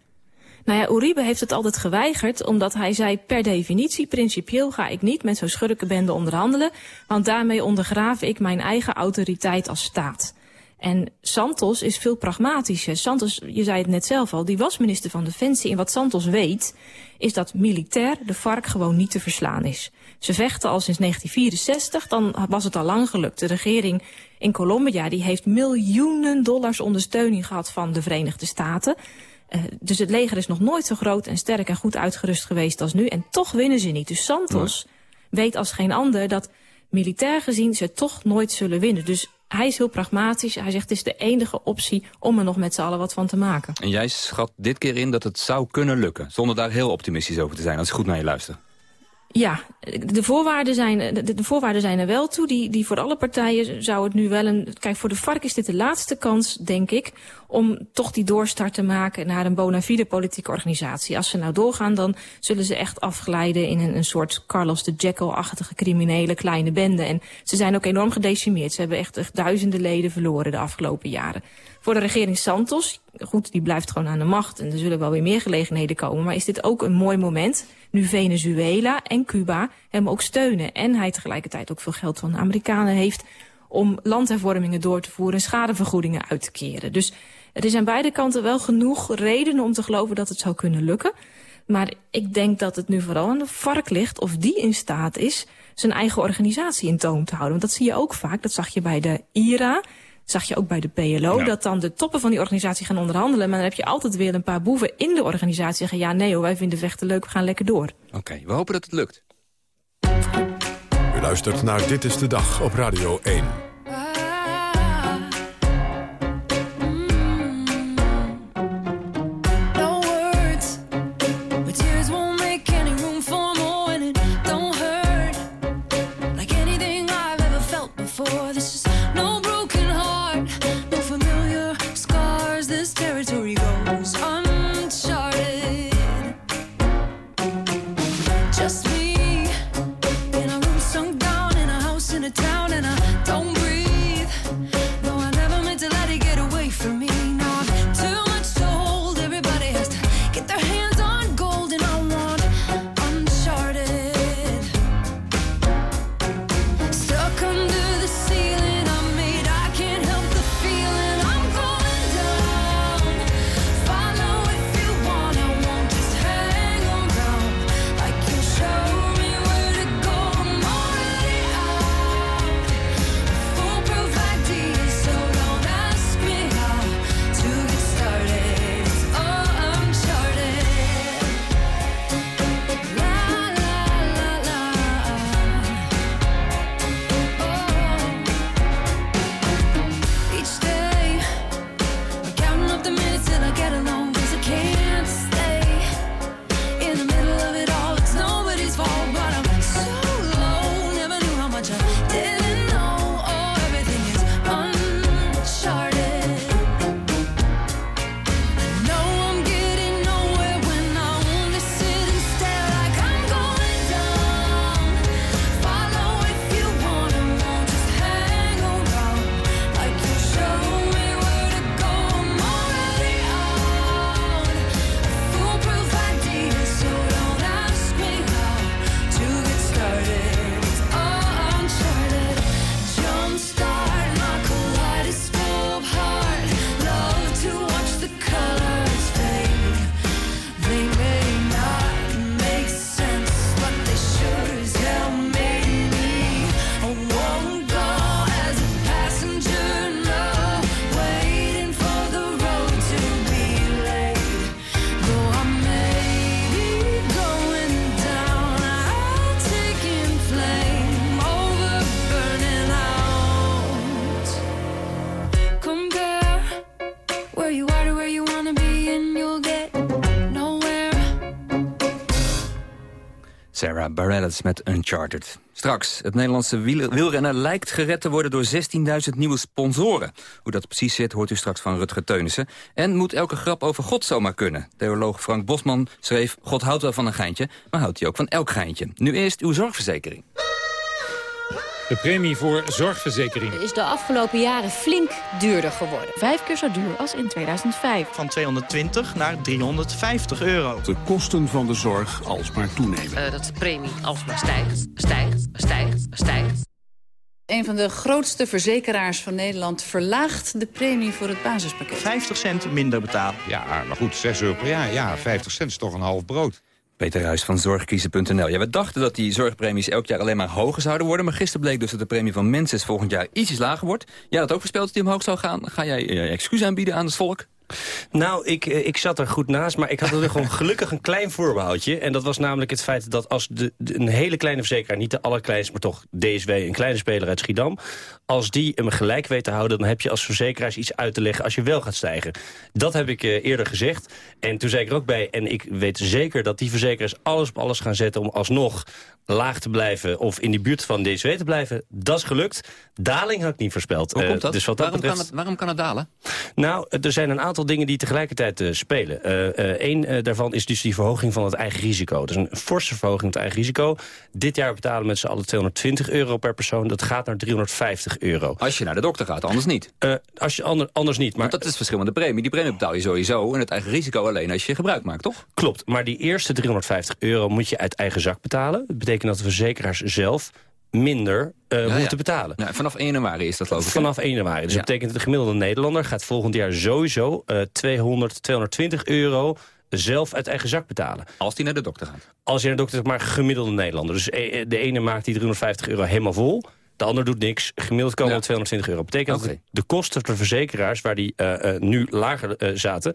Nou ja, Uribe heeft het altijd geweigerd, omdat hij zei per definitie, principieel ga ik niet met zo'n schurkenbende onderhandelen, want daarmee ondergraaf ik mijn eigen autoriteit als staat. En Santos is veel pragmatischer. Santos, je zei het net zelf al, die was minister van Defensie. En wat Santos weet, is dat militair de vark gewoon niet te verslaan is. Ze vechten al sinds 1964, dan was het al lang gelukt. De regering in Colombia die heeft miljoenen dollars ondersteuning gehad van de Verenigde Staten. Uh, dus het leger is nog nooit zo groot en sterk en goed uitgerust geweest als nu. En toch winnen ze niet. Dus Santos weet als geen ander dat militair gezien ze toch nooit zullen winnen. Dus hij is heel pragmatisch. Hij zegt het is de enige optie om er nog met z'n allen wat van te maken. En jij schat dit keer in dat het zou kunnen lukken. Zonder daar heel optimistisch over te zijn, als ik goed naar je luister. Ja, de voorwaarden zijn, de, de, voorwaarden zijn er wel toe. Die, die voor alle partijen zou het nu wel een... Kijk, voor de vark is dit de laatste kans, denk ik... om toch die doorstart te maken naar een bona fide politieke organisatie. Als ze nou doorgaan, dan zullen ze echt afglijden... in een, een soort Carlos de Jekyll-achtige criminele kleine bende. En ze zijn ook enorm gedecimeerd. Ze hebben echt, echt duizenden leden verloren de afgelopen jaren. Voor de regering Santos, goed, die blijft gewoon aan de macht... en er zullen wel weer meer gelegenheden komen. Maar is dit ook een mooi moment... nu Venezuela en Cuba hem ook steunen... en hij tegelijkertijd ook veel geld van de Amerikanen heeft... om landhervormingen door te voeren en schadevergoedingen uit te keren. Dus er is aan beide kanten wel genoeg redenen om te geloven dat het zou kunnen lukken. Maar ik denk dat het nu vooral aan de vark ligt of die in staat is zijn eigen organisatie in toom te houden. Want dat zie je ook vaak, dat zag je bij de IRA zag je ook bij de PLO, dat dan de toppen van die organisatie gaan onderhandelen. Maar dan heb je altijd weer een paar boeven in de organisatie zeggen... ja, nee hoor, wij vinden vechten leuk, we gaan lekker door. Oké, we hopen dat het lukt. U luistert naar Dit is de Dag op Radio 1. Sarah Bareilles met Uncharted. Straks, het Nederlandse wielrennen lijkt gered te worden door 16.000 nieuwe sponsoren. Hoe dat precies zit, hoort u straks van Rutger Teunissen. En moet elke grap over God zomaar kunnen? Theoloog Frank Bosman schreef, God houdt wel van een geintje, maar houdt hij ook van elk geintje. Nu eerst uw zorgverzekering. De premie voor zorgverzekering is de afgelopen jaren flink duurder geworden. Vijf keer zo duur als in 2005. Van 220 naar 350 euro. De kosten van de zorg alsmaar toenemen. Uh, dat de premie alsmaar stijgt, stijgt, stijgt, stijgt. Een van de grootste verzekeraars van Nederland verlaagt de premie voor het basispakket. 50 cent minder betalen. Ja, maar goed, 6 euro per jaar. Ja, 50 cent is toch een half brood. Peter Ruijs van Zorgkiezen.nl. Ja, we dachten dat die zorgpremies elk jaar alleen maar hoger zouden worden... maar gisteren bleek dus dat de premie van mensen volgend jaar ietsjes lager wordt. Jij had ook voorspeld dat die omhoog zou gaan. Ga jij je excuus aanbieden aan het volk? Nou, ik, eh, ik zat er goed naast, maar ik had er gewoon gelukkig een klein voorbehoudje. En dat was namelijk het feit dat als de, een hele kleine verzekeraar... niet de allerkleinste, maar toch DSW, een kleine speler uit Schiedam... als die hem gelijk weet te houden... dan heb je als verzekeraars iets uit te leggen als je wel gaat stijgen. Dat heb ik uh, eerder gezegd. En toen zei ik er ook bij, en ik weet zeker dat die verzekeraars alles op alles gaan zetten... om alsnog laag te blijven of in die buurt van DSW te blijven. Dat is gelukt. Daling had ik niet voorspeld. Hoe komt dat? dus wat waarom, kan het, waarom kan het dalen? Nou, er zijn een aantal dingen die tegelijkertijd uh, spelen. Eén uh, daarvan is dus die verhoging van het eigen risico. Dus een forse verhoging van het eigen risico. Dit jaar betalen met z'n allen 220 euro per persoon. Dat gaat naar 350 euro. Als je naar de dokter gaat, anders niet? als je ander, anders niet. Maar... Want dat is het verschil met de premie. Die premie betaal je sowieso en het eigen risico alleen als je gebruik maakt, toch? Klopt, maar die eerste 350 euro moet je uit eigen zak betalen. Dat betekent dat de verzekeraars zelf minder uh, moeten betalen. Ja, vanaf 1 januari is dat geloof ik. Vanaf 1 januari. Dus dat betekent dat de gemiddelde Nederlander gaat volgend jaar sowieso uh, 200, 220 euro zelf uit eigen zak betalen. Als die naar de dokter gaat? Als je naar de dokter gaat, maar gemiddelde Nederlander. Dus eh, de ene maakt die 350 euro helemaal vol... De ander doet niks. Gemiddeld komen ja. 220 euro. betekent okay. dat de kosten voor de verzekeraars... waar die uh, uh, nu lager uh, zaten,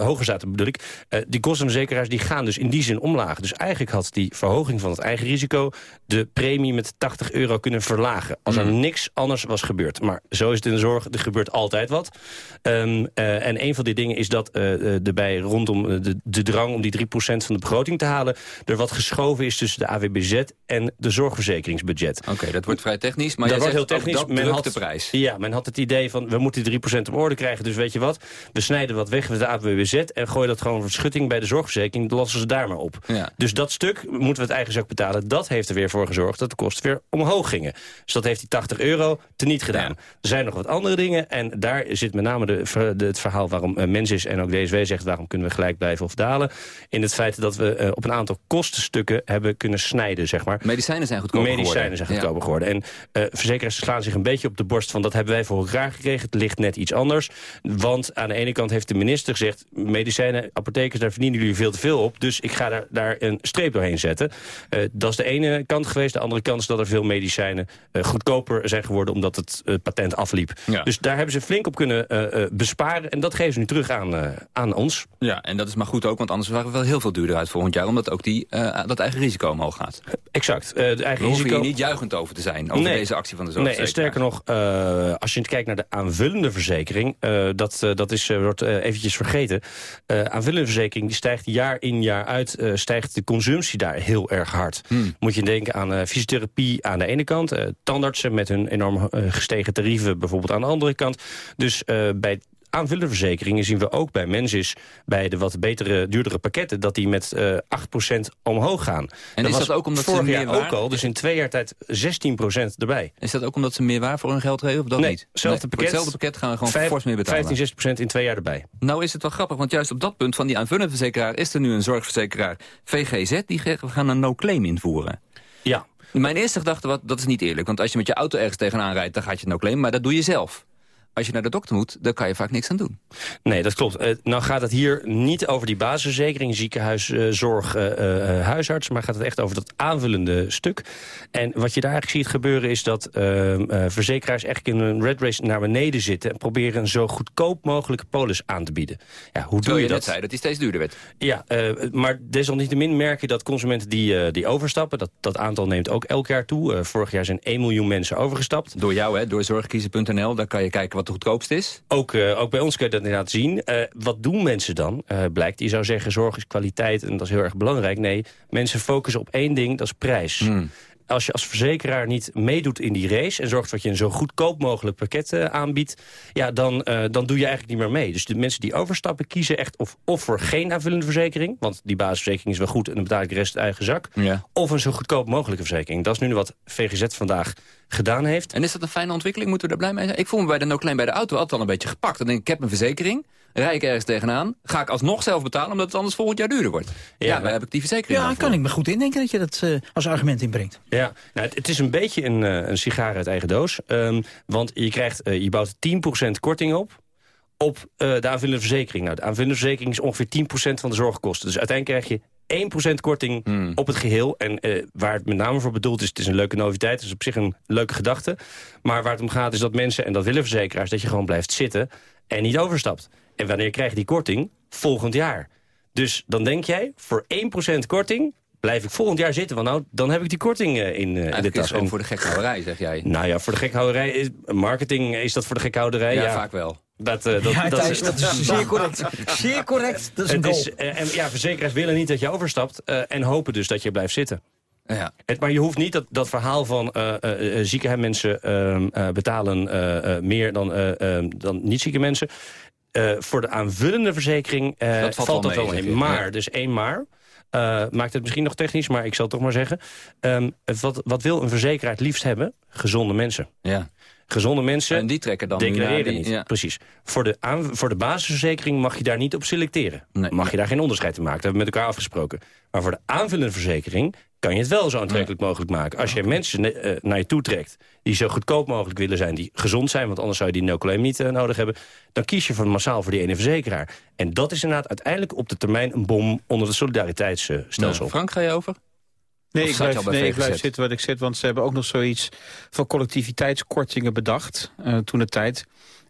hoger zaten bedoel ik... die kosten van de verzekeraars die gaan dus in die zin omlaag. Dus eigenlijk had die verhoging van het eigen risico... de premie met 80 euro kunnen verlagen. Als er mm. niks anders was gebeurd. Maar zo is het in de zorg. Er gebeurt altijd wat. Um, en een van die dingen is dat erbij rondom de, de drang... om die 3% van de begroting te halen... er wat geschoven is tussen de AWBZ en de zorgverzekeringsbudget. Oké, dat wordt vrij technisch, maar dat wordt heel technisch. men had de prijs. Ja, men had het idee van, we moeten die 3% op orde krijgen. Dus weet je wat, we snijden wat weg met de AWBZ... en gooien dat gewoon voor schutting bij de zorgverzekering. Dan lossen ze daar maar op. Ja. Dus dat stuk moeten we het eigen zak betalen. Dat heeft er weer voor gezorgd dat de kosten weer omhoog gingen. Dus dat heeft die 80 euro teniet gedaan. Ja. Er zijn nog wat andere dingen. En daar zit met name de, de, het verhaal waarom uh, Mens is... en ook DSW zegt waarom kunnen we gelijk blijven of dalen. In het feit dat we uh, op een aantal kostenstukken hebben kunnen snijden, zeg maar. Medicijnen zijn goedkoper Medicijnen geworden. Zijn goedkoper ja. geworden. En uh, verzekeraars slaan zich een beetje op de borst van... dat hebben wij voor elkaar gekregen, het ligt net iets anders. Want aan de ene kant heeft de minister gezegd... medicijnen, apothekers, daar verdienen jullie veel te veel op... dus ik ga daar, daar een streep doorheen zetten. Uh, dat is de ene kant geweest. De andere kant is dat er veel medicijnen uh, goedkoper zijn geworden... omdat het patent afliep. Ja. Dus daar hebben ze flink op kunnen besparen. En dat geven ze nu terug aan, aan ons. Ja, en dat is maar goed ook, want anders waren we wel heel veel duurder uit volgend jaar... omdat ook die, dat eigen risico omhoog gaat. Exact. de eigen risico... niet juichend over te zijn, over nee. deze actie van de zorgverzekeraar. Nee, sterker nog, uh, als je kijkt naar de aanvullende verzekering... Uh, dat, uh, dat is, wordt eventjes vergeten. aanvullende verzekering die stijgt jaar in jaar uit... stijgt de consumptie daar heel erg hard. Hmm. Moet je denken aan fysiotherapie aan de ene kant... tandartsen met hun enorm gestegen tarieven bijvoorbeeld aan de andere kant. Dus bij aanvullende verzekeringen zien we ook bij Mensis... bij de wat betere, duurdere pakketten... dat die met uh, 8% omhoog gaan. En dat is dat ook omdat vorig ze meer jaar ook al, dus in twee jaar tijd 16% erbij. Is dat ook omdat ze meer waar voor hun geld geven? Of dat nee, niet? Hetzelfde nee, pakket, hetzelfde pakket gaan we gewoon 5, fors meer betalen. 15, 16% in twee jaar erbij. Nou is het wel grappig, want juist op dat punt van die aanvullende verzekeraar... is er nu een zorgverzekeraar VGZ, die we gaan een no-claim invoeren. Ja. Mijn eerste gedachte was, dat is niet eerlijk. Want als je met je auto ergens tegenaan rijdt, dan gaat je no-claim. Maar dat doe je zelf als je naar de dokter moet, dan kan je vaak niks aan doen. Nee, dat klopt. Uh, nou gaat het hier niet over die basisverzekering, ziekenhuis, uh, zorg, uh, huisarts... maar gaat het echt over dat aanvullende stuk. En wat je daar eigenlijk ziet gebeuren is dat verzekeraars... eigenlijk in een red race naar beneden zitten... en proberen een zo goedkoop mogelijke polis aan te bieden. Ja, hoe doe je, dat? zei dat die steeds duurder werd. Ja, maar desalniettemin merk je dat consumenten die, die overstappen... Dat, dat aantal neemt ook elk jaar toe. vorig jaar zijn 1 miljoen mensen overgestapt. Door jou, hè, door zorgkiezen.nl, daar kan je kijken wat de goedkoopste is? Ook, uh, ook bij ons kun je dat inderdaad zien. Uh, wat doen mensen dan? Uh, blijkt, je zou zeggen zorg is kwaliteit en dat is heel erg belangrijk. Nee, mensen focussen op één ding, dat is prijs. Mm. Als je als verzekeraar niet meedoet in die race... en zorgt dat je een zo goedkoop mogelijk pakket uh, aanbiedt... Ja, dan, uh, dan doe je eigenlijk niet meer mee. Dus de mensen die overstappen kiezen echt of, of voor geen aanvullende verzekering... want die basisverzekering is wel goed en dan betaal ik de rest uit eigen zak... Ja. of een zo goedkoop mogelijke verzekering. Dat is nu wat VGZ vandaag gedaan heeft. En is dat een fijne ontwikkeling? Moeten we daar blij mee zijn? Ik voel me bij de No bij de auto altijd al een beetje gepakt. Dan denk ik, ik heb een verzekering, rij ik ergens tegenaan... ga ik alsnog zelf betalen omdat het anders volgend jaar duurder wordt. Ja, ja daar heb ik die verzekering Ja, kan ik me goed indenken dat je dat uh, als argument inbrengt. Ja, nou, het, het is een beetje een, uh, een sigaar uit eigen doos. Um, want je, krijgt, uh, je bouwt 10% korting op op uh, de aanvullende verzekering. Nou, de aanvullende verzekering is ongeveer 10% van de zorgkosten. Dus uiteindelijk krijg je 1% korting hmm. op het geheel. En uh, waar het met name voor bedoeld is, het is een leuke noviteit. Het is op zich een leuke gedachte. Maar waar het om gaat is dat mensen, en dat willen verzekeraars... dat je gewoon blijft zitten en niet overstapt. En wanneer krijg je die korting? Volgend jaar. Dus dan denk jij, voor 1% korting blijf ik volgend jaar zitten. Want nou, dan heb ik die korting uh, in, uh, in de tas. gewoon voor de gekhouderij, zeg jij. Nou ja, voor de gekhouderij. Is, marketing, is dat voor de gekhouderij? Ja, ja. vaak wel. Dat, uh, dat, ja, dat, is, dat is zeer correct. Zeer correct. Dat is een is, uh, en, ja, verzekeraars willen niet dat je overstapt uh, en hopen dus dat je blijft zitten. Ja. Het, maar je hoeft niet dat, dat verhaal van zieke mensen ehm, betalen meer dan, ehm, dan niet zieke mensen. voor de aanvullende verzekering dat valt, valt dat wel mee. Maar, ja. dus één maar. Uh, maakt het misschien nog technisch, maar ik zal het toch maar zeggen. Um, wat, wat wil een verzekeraar het liefst hebben? Gezonde mensen. Ja. Gezonde mensen en die trekken dan declareren die, niet. Ja. Precies. Voor de, aan, voor de basisverzekering mag je daar niet op selecteren. Nee, mag je daar geen onderscheid in maken. Dat hebben we met elkaar afgesproken. Maar voor de aanvullende verzekering kan je het wel zo aantrekkelijk mogelijk maken. Als je mensen uh, naar je toe trekt die zo goedkoop mogelijk willen zijn... die gezond zijn, want anders zou je die no-claim niet uh, nodig hebben... dan kies je van massaal voor die ene verzekeraar. En dat is inderdaad uiteindelijk op de termijn een bom onder het solidariteitsstelsel. Nou, Frank, ga je over? Nee, ik blijf, nee ik blijf zitten wat ik zit. Want ze hebben ook nog zoiets van collectiviteitskortingen bedacht. Uh, toen de tijd.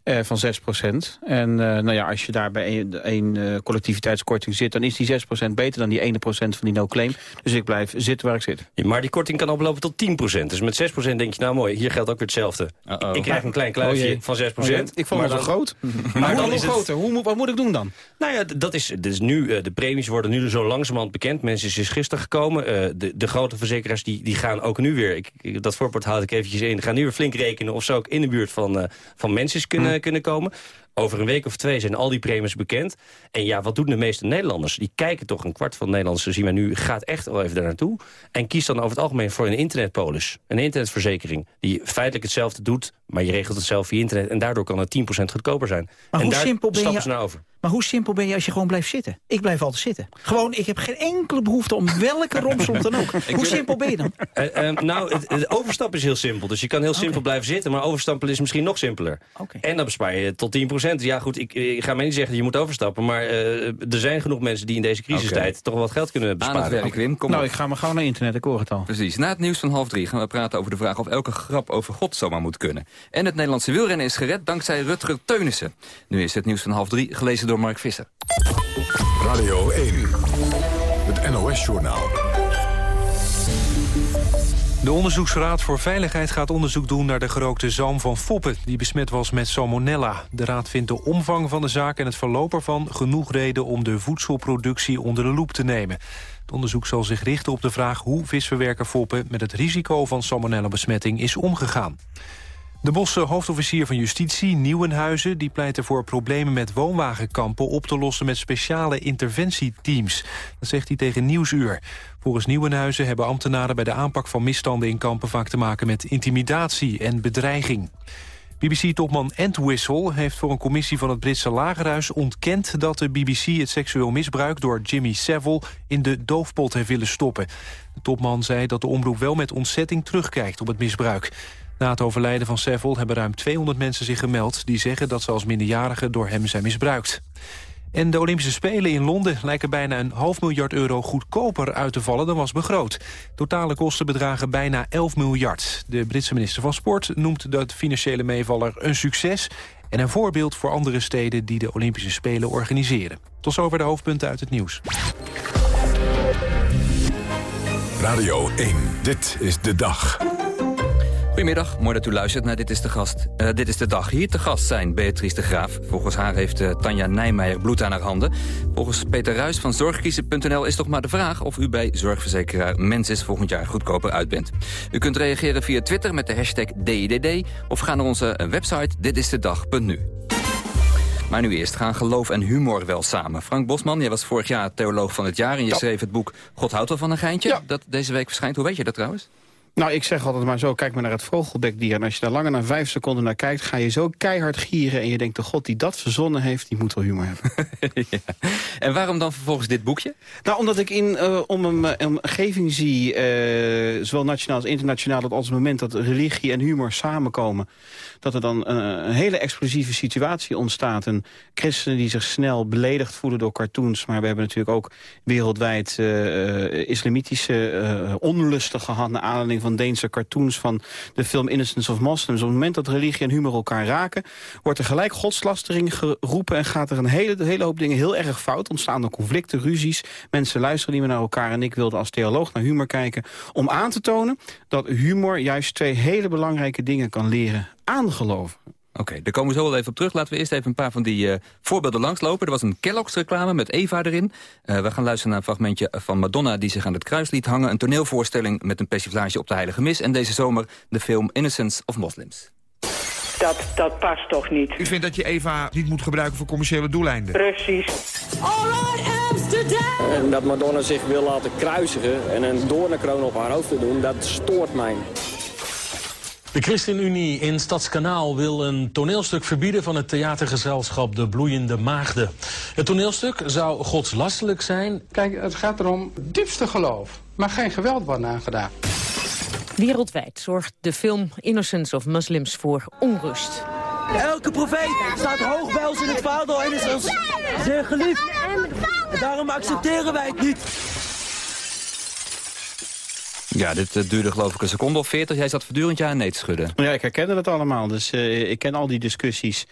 Uh, van 6% En uh, nou ja, als je daar bij één uh, collectiviteitskorting zit... dan is die 6% beter dan die 1% van die no-claim. Dus ik blijf zitten waar ik zit. Ja, maar die korting kan oplopen tot 10% Dus met 6% denk je, nou mooi, hier geldt ook weer hetzelfde. Uh -oh. Ik krijg een klein oh van 6 oh Ik vond het zo groot. maar, maar dan is het groter. Hoe moet, wat moet ik doen dan? Nou ja, dat is, dus nu, de premies worden nu zo langzamerhand bekend. Mensen is gisteren gekomen. de, de grote verzekeraars die, die gaan ook nu weer... Ik, dat voorport houd ik eventjes in. gaan nu weer flink rekenen of ze ook in de buurt van, van mensen kunnen... kunnen komen. Over een week of twee zijn al die premies bekend. En ja, wat doen de meeste Nederlanders? Die kijken toch, een kwart van de Nederlanders zien we nu... gaat echt wel even daar naartoe. En kiest dan over het algemeen voor een internetpolis. Een internetverzekering die feitelijk hetzelfde doet... maar je regelt het zelf via internet... en daardoor kan het 10% goedkoper zijn. Maar en hoe daar simpel ben stappen je... ze naar over. Maar hoe simpel ben je als je gewoon blijft zitten? Ik blijf altijd zitten. Gewoon, ik heb geen enkele behoefte om welke romslomp dan ook. Hoe simpel ben je dan? Uh, uh, nou, het, het overstappen is heel simpel. Dus je kan heel simpel okay. blijven zitten, maar overstappen is misschien nog simpeler. Okay. En dan bespaar je tot 10%. Ja goed, ik, ik ga mij niet zeggen dat je moet overstappen, maar uh, er zijn genoeg mensen die in deze crisistijd okay. toch wel wat geld kunnen besparen. Aan het werk, Wim. Kom nou, op. ik ga maar gauw naar internet, ik hoor het al. Precies. Na het nieuws van half drie gaan we praten over de vraag of elke grap over God zomaar moet kunnen. En het Nederlandse wielrennen is gered dankzij Rutger Teunissen. Nu is het nieuws van half drie, gelezen door Mark Visser. Radio 1, het NOS-journaal. De Onderzoeksraad voor Veiligheid gaat onderzoek doen naar de gerookte zalm van Foppen... die besmet was met salmonella. De raad vindt de omvang van de zaak en het verloop ervan genoeg reden... om de voedselproductie onder de loep te nemen. Het onderzoek zal zich richten op de vraag hoe visverwerker Foppen... met het risico van salmonella-besmetting is omgegaan. De Bosse hoofdofficier van Justitie, Nieuwenhuizen... die pleit ervoor problemen met woonwagenkampen op te lossen... met speciale interventieteams. Dat zegt hij tegen Nieuwsuur. Volgens Nieuwenhuizen hebben ambtenaren bij de aanpak van misstanden in kampen... vaak te maken met intimidatie en bedreiging. BBC-topman Entwistle heeft voor een commissie van het Britse lagerhuis ontkend dat de BBC het seksueel misbruik door Jimmy Savile in de doofpot heeft willen stoppen. De topman zei dat de omroep wel met ontzetting terugkijkt op het misbruik. Na het overlijden van Seville hebben ruim 200 mensen zich gemeld... die zeggen dat ze als minderjarigen door hem zijn misbruikt. En de Olympische Spelen in Londen lijken bijna een half miljard euro goedkoper uit te vallen dan was begroot. Totale kosten bedragen bijna 11 miljard. De Britse minister van Sport noemt dat financiële meevaller een succes... en een voorbeeld voor andere steden die de Olympische Spelen organiseren. Tot zover de hoofdpunten uit het nieuws. Radio 1, dit is de dag. Goedemiddag, mooi dat u luistert naar Dit is de, gast. Uh, dit is de Dag. Hier te gast zijn Beatrice de Graaf. Volgens haar heeft uh, Tanja Nijmeijer bloed aan haar handen. Volgens Peter Ruis van Zorgkiezer.nl is toch maar de vraag... of u bij zorgverzekeraar Mensis volgend jaar goedkoper uit bent. U kunt reageren via Twitter met de hashtag DIDD... of ga naar onze website ditistedag.nu. Maar nu eerst gaan geloof en humor wel samen. Frank Bosman, jij was vorig jaar theoloog van het jaar... en je ja. schreef het boek God houdt wel van een geintje... Ja. dat deze week verschijnt. Hoe weet je dat trouwens? Nou, ik zeg altijd maar zo, kijk maar naar het vogelbekdier. En als je daar langer dan vijf seconden naar kijkt... ga je zo keihard gieren en je denkt... de god die dat verzonnen heeft, die moet wel humor hebben. ja. En waarom dan vervolgens dit boekje? Nou, omdat ik in uh, om een omgeving zie... Uh, zowel nationaal als internationaal... dat als het moment dat religie en humor samenkomen... dat er dan uh, een hele explosieve situatie ontstaat. En christenen die zich snel beledigd voelen door cartoons... maar we hebben natuurlijk ook wereldwijd islamitische onlusten gehad... naar aanleiding van Deense cartoons van de film Innocence of Muslims. Op het moment dat religie en humor elkaar raken... wordt er gelijk godslastering geroepen... en gaat er een hele, hele hoop dingen heel erg fout. Ontstaan er conflicten, ruzies. Mensen luisteren niet meer naar elkaar. En ik wilde als theoloog naar humor kijken... om aan te tonen dat humor juist twee hele belangrijke dingen kan leren aangeloven. Oké, daar komen we zo wel even op terug. Laten we eerst even een paar van die uh, voorbeelden langslopen. Er was een Kellogg's reclame met Eva erin. Uh, we gaan luisteren naar een fragmentje van Madonna die zich aan het kruis liet hangen. Een toneelvoorstelling met een persiflage op de Heilige Mis. En deze zomer de film Innocence of Muslims. Dat, dat past toch niet. U vindt dat je Eva niet moet gebruiken voor commerciële doeleinden? Precies. En dat Madonna zich wil laten kruisigen en een doornenkroon op haar hoofd te doen, dat stoort mij. De ChristenUnie in Stadskanaal wil een toneelstuk verbieden van het theatergezelschap De Bloeiende Maagden. Het toneelstuk zou godslastelijk zijn. Kijk, het gaat erom diepste geloof, maar geen geweld wordt aangedaan. Wereldwijd zorgt de film Innocence of Muslims voor onrust. Elke profeet staat hoog bij ons in het vaandel en is ons zeer geliefd. En daarom accepteren wij het niet. Ja, dit uh, duurde geloof ik een seconde of veertig. Jij zat voortdurend ja en nee te schudden. Ja, ik herkende het allemaal. Dus uh, ik ken al die discussies.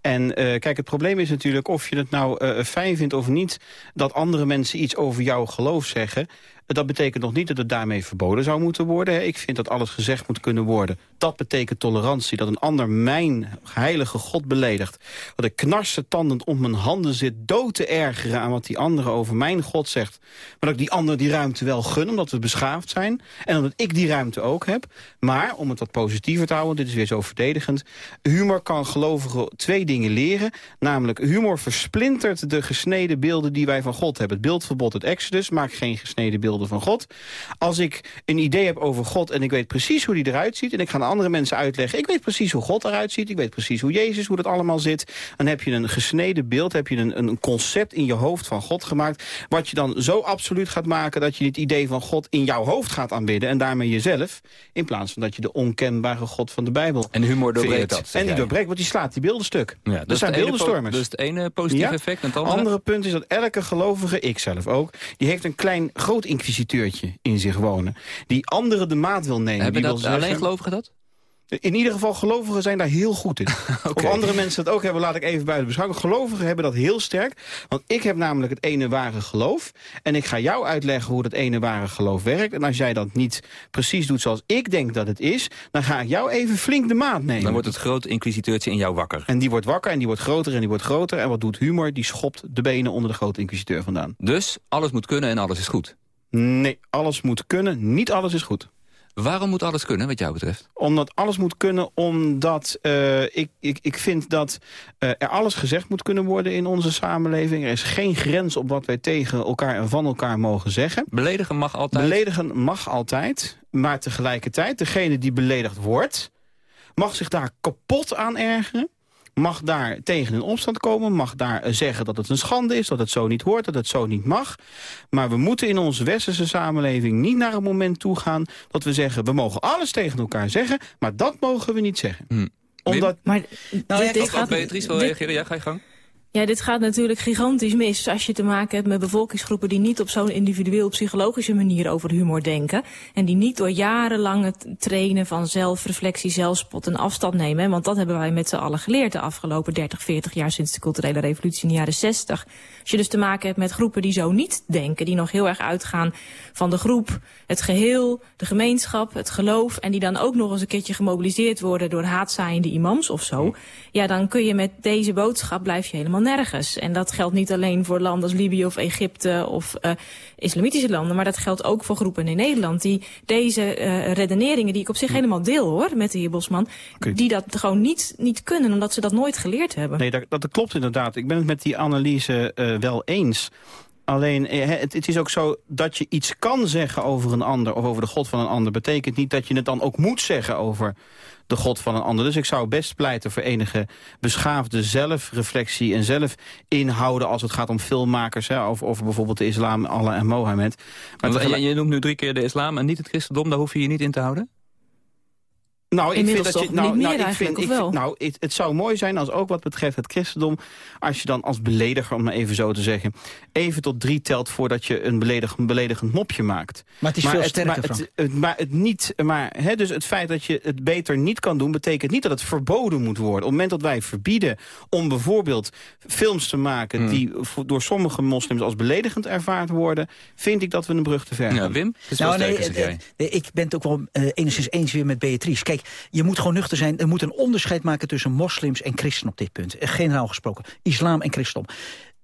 En uh, kijk, het probleem is natuurlijk of je het nou fijn vindt of niet... dat andere mensen iets over jouw geloof zeggen. Dat betekent nog niet dat het daarmee verboden zou moeten worden. Ik vind dat alles gezegd moet kunnen worden. Dat betekent tolerantie. Dat een ander mijn heilige God beledigt. Dat ik knarsen tandend om mijn handen zit dood te ergeren... aan wat die andere over mijn God zegt. Maar dat ik die ander die ruimte wel gun, omdat we beschaafd zijn. En omdat ik die ruimte ook heb. Maar, om het wat positiever te houden, dit is weer zo verdedigend... humor kan gelovigen twee dingen leren. Namelijk, humor versplintert de gesneden beelden die wij van God hebben. Het beeldverbod, het Exodus, maakt geen gesneden beelden van God. Als ik een idee heb over God en ik weet precies hoe die eruit ziet... en ik ga aan andere mensen uitleggen, ik weet precies hoe God eruit ziet... ik weet precies hoe Jezus, hoe dat allemaal zit... dan heb je een gesneden beeld, heb je een, een concept in je hoofd van God gemaakt... wat je dan zo absoluut gaat maken dat je het idee van God in jouw hoofd gaat aanbidden... en daarmee jezelf, in plaats van dat je de onkenbare God van de Bijbel En humor doorbreekt dat, En die doorbreekt, want die slaat die beelden stuk. Ja, dat zijn beeldenstormers. Dus het ene positieve ja? effect en het andere? andere punt is dat elke gelovige, ik zelf ook... die heeft een klein groot inquisiteurtje in zich wonen. Die anderen de maat wil nemen. Hebben die dat wil alleen gelovigen dat? In ieder geval, gelovigen zijn daar heel goed in. Of andere mensen dat ook hebben, laat ik even buiten beschouwen. Gelovigen hebben dat heel sterk. Want ik heb namelijk het ene ware geloof. En ik ga jou uitleggen hoe dat ene ware geloof werkt. En als jij dat niet precies doet zoals ik denk dat het is... dan ga ik jou even flink de maat nemen. Dan wordt het groot inquisiteurtje in jou wakker. En die wordt wakker en die wordt groter en die wordt groter. En wat doet humor? Die schopt de benen onder de grote inquisiteur vandaan. Dus alles moet kunnen en alles is goed? Nee, alles moet kunnen. Niet alles is goed. Waarom moet alles kunnen, wat jou betreft? Omdat alles moet kunnen, omdat uh, ik, ik, ik vind dat uh, er alles gezegd moet kunnen worden in onze samenleving. Er is geen grens op wat wij tegen elkaar en van elkaar mogen zeggen. Beledigen mag altijd? Beledigen mag altijd, maar tegelijkertijd, degene die beledigd wordt... mag zich daar kapot aan ergeren mag daar tegen in opstand komen, mag daar zeggen dat het een schande is, dat het zo niet hoort, dat het zo niet mag. Maar we moeten in onze westerse samenleving niet naar een moment toe gaan dat we zeggen, we mogen alles tegen elkaar zeggen, maar dat mogen we niet zeggen. Hm. Omdat... Maar, nou, dit, dit gaat, Beatrice wil reageren, ja, ga je gang. Ja, dit gaat natuurlijk gigantisch mis als je te maken hebt met bevolkingsgroepen die niet op zo'n individueel psychologische manier over humor denken. En die niet door jarenlang het trainen van zelfreflectie, zelfspot en afstand nemen. Want dat hebben wij met z'n allen geleerd de afgelopen 30, 40 jaar sinds de culturele revolutie in de jaren 60. Als je dus te maken hebt met groepen die zo niet denken, die nog heel erg uitgaan van de groep, het geheel, de gemeenschap, het geloof. En die dan ook nog eens een keertje gemobiliseerd worden door haatzaaiende imams of zo. Ja, dan kun je met deze boodschap blijf je helemaal nergens. En dat geldt niet alleen voor landen als Libië of Egypte of uh, islamitische landen, maar dat geldt ook voor groepen in Nederland die deze uh, redeneringen, die ik op zich helemaal deel hoor, met de heer Bosman, okay. die dat gewoon niet, niet kunnen, omdat ze dat nooit geleerd hebben. Nee, dat, dat klopt inderdaad. Ik ben het met die analyse uh, wel eens Alleen, eh, het, het, is ook zo dat je iets kan zeggen over een ander... of over de God van een ander... betekent niet dat je het dan ook moet zeggen over de God van een ander. Dus ik zou best pleiten voor enige beschaafde zelfreflectie... en zelfinhouden als het gaat om filmmakers... Hè, over, over bijvoorbeeld de islam, Allah en Mohammed. Maar je, je noemt nu drie keer de islam en niet het christendom. Daar hoef je je niet in te houden? Nou, ik vind dat je, nou, niet nou, meer ik vind, ik, wel? nou het, het zou mooi zijn als ook wat betreft het christendom... als je dan als belediger, om maar even zo te zeggen... even tot drie telt voordat je een beledigend, beledigend mopje maakt. Maar het is veel sterker, maar het, het- maar het niet, maar hè, dus het feit dat je het beter niet kan doen... betekent niet dat het verboden moet worden. Op het moment dat wij verbieden om bijvoorbeeld films te maken... Hmm. die door sommige moslims als beledigend ervaard worden... vind ik dat we een brug te ver gaan. Ja, Wim? Het is wel Nou, nee, sterker, zeg jij. ik ben het ook wel eh, enigszins eens weer met Beatrice. Kijk, je moet gewoon nuchter zijn. Er moet een onderscheid maken tussen moslims en christenen op dit punt. Eh, Generaal gesproken. Islam en christendom.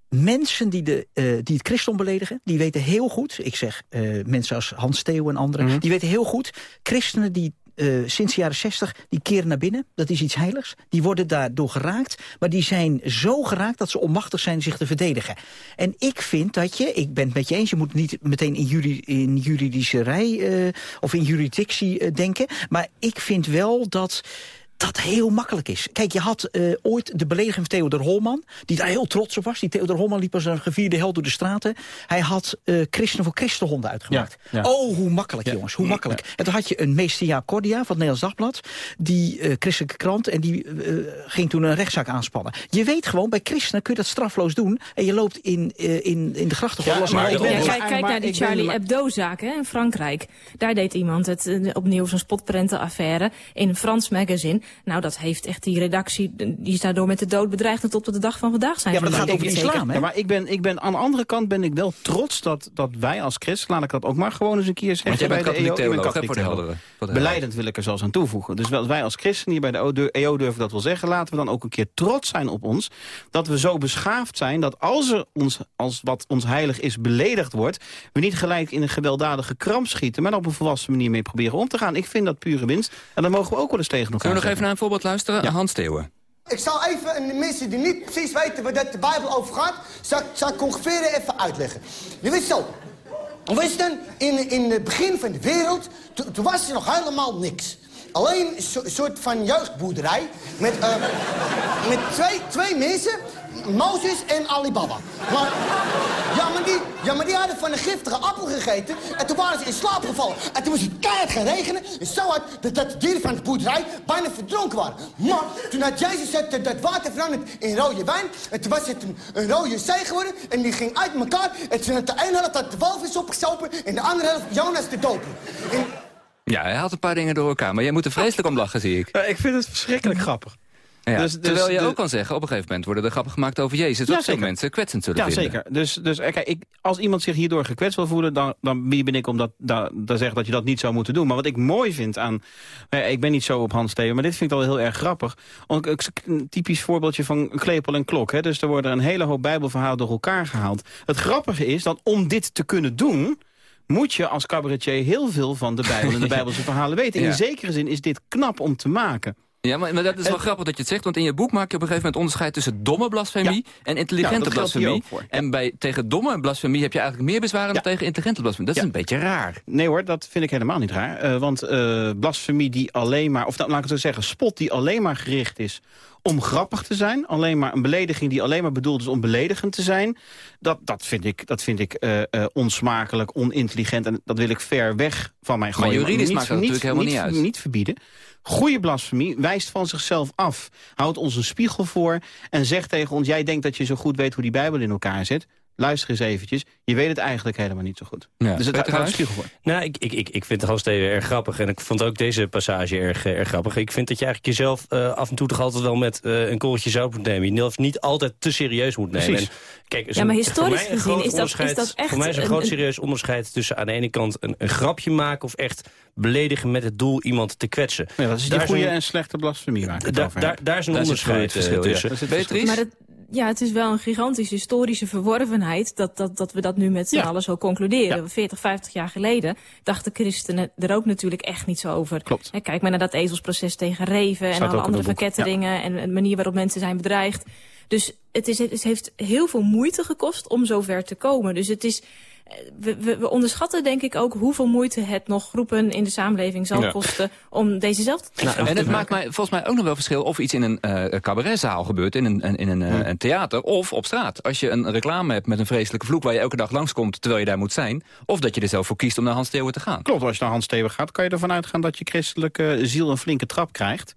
Mensen die, de, eh, die het christendom beledigen, die weten heel goed... ik zeg eh, mensen als Hans Theo en anderen... Mhm. die weten heel goed, christenen die eh, sinds de jaren 60, die keren naar binnen. Dat is iets heiligs. Die worden daardoor geraakt. Maar die zijn zo geraakt dat ze onmachtig zijn zich te verdedigen. En ik vind dat je, ik ben het met je eens... je moet niet meteen in, juri, in juridischerij eh, of in juridictie eh, denken. Maar ik vind wel dat dat heel makkelijk is. Kijk, je had eh, ooit de belediging van Theodor Holman... die daar heel trots op was. Die Theodor Holman liep als een gevierde held door de straten. Hij had eh, christenen voor christenhonden uitgemaakt. Ja, ja. Oh, hoe makkelijk, jongens, hoe makkelijk. En toen had je een meester Jaap Cordia van het Nederlands Dagblad... die eh, christelijke krant, en die ging toen een rechtszaak aanspannen. Je weet gewoon, bij christenen kun je dat strafloos doen... en je loopt in, eh, in, in de als een maar ik ben-. Ja, kijk, kijk naar die Charlie Hebdo-zaak hè, in Frankrijk. Daar deed iemand het opnieuw zo'n spotprentenaffaire in een Frans magazine. Nou, dat heeft echt die redactie, die is daardoor met de dood bedreigd... en tot op de dag van vandaag zijn Ja, maar dat gaat over zeker. islam, hè? Ja, maar ik ben, ik ben, aan de andere kant ben ik wel trots dat, dat wij als christen, laat ik dat ook maar gewoon eens een keer zeggen. Want jij bent bij de katholiek EO, theoloog, voor de heldere. voor de heldere. Beleidend wil ik er zelfs aan toevoegen. Dus wat wij als christen hier bij de EO EO durven dat wel zeggen. Laten we dan ook een keer trots zijn op ons. Dat we zo beschaafd zijn dat als er ons, als wat ons heilig is beledigd wordt... we niet gelijk in een gewelddadige kramp schieten... maar op een volwassen manier mee proberen om te gaan. Ik vind dat pure winst. En dan mogen we ook wel eens tegen elkaar Kunnen we nog even naar een voorbeeld luisteren? Hans Theeuwen. Ik zal even aan de mensen die niet precies weten waar dat de Bijbel over gaat... zal, ik- zal ik ongeveer even uitleggen. Je weet zo, we wisten, in, in het begin van de wereld, to- toen was er nog helemaal niks. Alleen een so- soort van jeugdboerderij met, eh, met twee, twee mensen, Mozes en Alibaba. Maar, ja, maar die, ja, maar die hadden van een giftige appel gegeten en toen waren ze in slaap gevallen. En toen moest het keihard gaan regenen en zo hard dat, dat de dieren van de boerderij bijna verdronken waren. Maar toen had Jezus het, dat water veranderd in rode wijn en toen was het een, een rode zee geworden en die ging uit elkaar. En toen had de ene helft had de walvis opgesopen en de andere helft Jonas de doper. En, Ja, hij haalt een paar dingen door elkaar. Maar jij moet er vreselijk om lachen, zie ik. Ja, ik vind het verschrikkelijk grappig. Ja, Dus- dus terwijl je de- ook kan zeggen, op een gegeven moment worden er grappen gemaakt over Jezus. Ja, veel mensen kwetsend zullen Ja, vinden. zeker. Dus, dus eh, kijk, ik, als iemand zich hierdoor gekwetst wil voelen... dan, dan wie ben ik om dat, da, te zeggen dat je dat niet zou moeten doen. Maar wat ik mooi vind aan... eh, ik ben niet zo op Hans Theo, maar dit vind ik wel heel erg grappig. Een typisch voorbeeldje van klepel en klok. Hè? Dus er worden een hele hoop bijbelverhalen door elkaar gehaald. Het grappige is dat om dit te kunnen doen moet je als cabaretier heel veel van de Bijbel en de Bijbelse verhalen weten. In Ja. zekere zin is dit knap om te maken. Ja, maar, maar dat is wel grappig dat je het zegt. Want in je boek maak je op een gegeven moment onderscheid tussen domme blasfemie en intelligente Ja, blasfemie. En bij, tegen domme blasfemie heb je eigenlijk meer bezwaren dan tegen intelligente blasfemie. Dat is een beetje raar. Nee hoor, dat vind ik helemaal niet raar. Eh, want eh, blasfemie die alleen maar, of nou, laat ik het zo zeggen, spot die alleen maar gericht is om grappig te zijn. Alleen maar een belediging die alleen maar bedoeld is om beledigend te zijn. Dat, dat vind ik, dat vind ik eh, eh, onsmakelijk, onintelligent. En dat wil ik ver weg van mij gooien. juridisch niet- maakt dat natuurlijk helemaal niet uit. Niet verbieden. Goede blasfemie wijst van zichzelf af. Houdt ons een spiegel voor en zegt tegen ons... jij denkt dat je zo goed weet hoe die Bijbel in elkaar zit. Luister eens eventjes. Je weet het eigenlijk helemaal niet zo goed. Ja. Dus het houdt een spiegel voor. Nou, ik, ik, ik, ik vind Hans Theo erg grappig. En ik vond ook deze passage erg, eh, erg grappig. Ik vind dat je eigenlijk jezelf eh, af en toe toch altijd wel met eh, een korreltje zout moet nemen. Je niet altijd te serieus moet nemen. En, kijk, Ja, maar historisch voor mij een gezien is dat- is dat echt Voor mij is een een- groot een- serieus onderscheid tussen aan de ene kant een, een grapje maken... of echt beledigen met het doel iemand te kwetsen. Ja, dat is die Daar is goede een- en slechte blasfemie waar ik het Daar, over daar, heb. daar is een Daar onderscheid ja. tussen. Zit Beatrice? Maar het, ja, het is wel een gigantische historische verworvenheid... dat, dat, dat we dat nu met z'n Ja. allen zo concluderen. Ja. 40, 50 jaar geleden dachten christenen er ook natuurlijk echt niet zo over. Klopt. Kijk maar naar dat ezelsproces tegen Reven... en alle andere verketteringen... en de manier waarop mensen zijn bedreigd. Dus het, is, het heeft heel veel moeite gekost om zover te komen. Dus het is we, we, we, onderschatten denk ik ook hoeveel moeite het nog groepen in de samenleving zal kosten om dezezelfde te nou, En het maakt mij, volgens mij ook nog wel verschil of iets in een uh, cabaretzaal gebeurt, in een, in een, uh, een, theater, of op straat. Als je een reclame hebt met een vreselijke vloek waar je elke dag langskomt terwijl je daar moet zijn, of dat je er zelf voor kiest om naar Hans Theeuwen te gaan. Klopt, als je naar Hans Theeuwen gaat, kan je ervan uitgaan dat je christelijke ziel een flinke trap krijgt.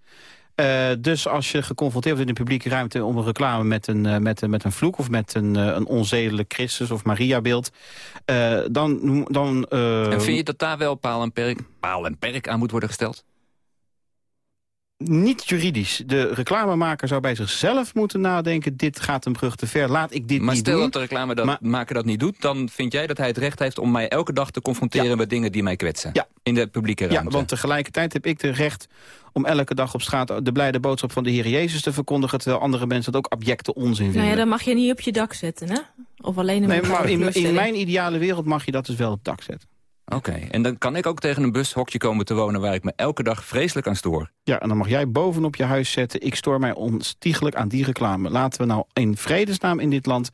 Uh, dus als je geconfronteerd wordt in de publieke ruimte... om een reclame met een, uh, met, met een vloek of met een, uh, een onzedelijk Christus of Mariabeeld... dan... dan en vind je dat daar wel paal en, perk, paal en perk aan moet worden gesteld? Niet juridisch. De reclamemaker zou bij zichzelf moeten nadenken... dit gaat een brug te ver, laat ik dit maar niet doen. Maar stel dat de reclamemaker dat niet doet... dan vind jij dat hij het recht heeft om mij elke dag te confronteren... met dingen die mij kwetsen ja. In de publieke ruimte. Ja, want tegelijkertijd heb ik het recht om elke dag op straat de blijde boodschap van de Heer Jezus te verkondigen... terwijl andere mensen het ook abjecte onzin vinden. Nou ja, dan mag je niet op je dak zetten, hè? Of alleen nee, maar in, in mijn ideale wereld mag je dat dus wel op het dak zetten. Oké, en dan kan ik ook tegen een bushokje komen te wonen... waar ik me elke dag vreselijk aan stoor. Ja, en dan mag jij bovenop je huis zetten... ik stoor mij onstiegelijk aan die reclame. Laten we nou in vredesnaam in dit land...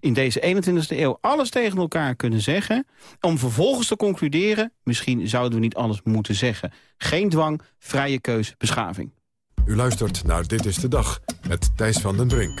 in deze 21e eeuw alles tegen elkaar kunnen zeggen... om vervolgens te concluderen... misschien zouden we niet alles moeten zeggen. Geen dwang, vrije keus, beschaving. U luistert naar Dit is de Dag met Thijs van den Brink.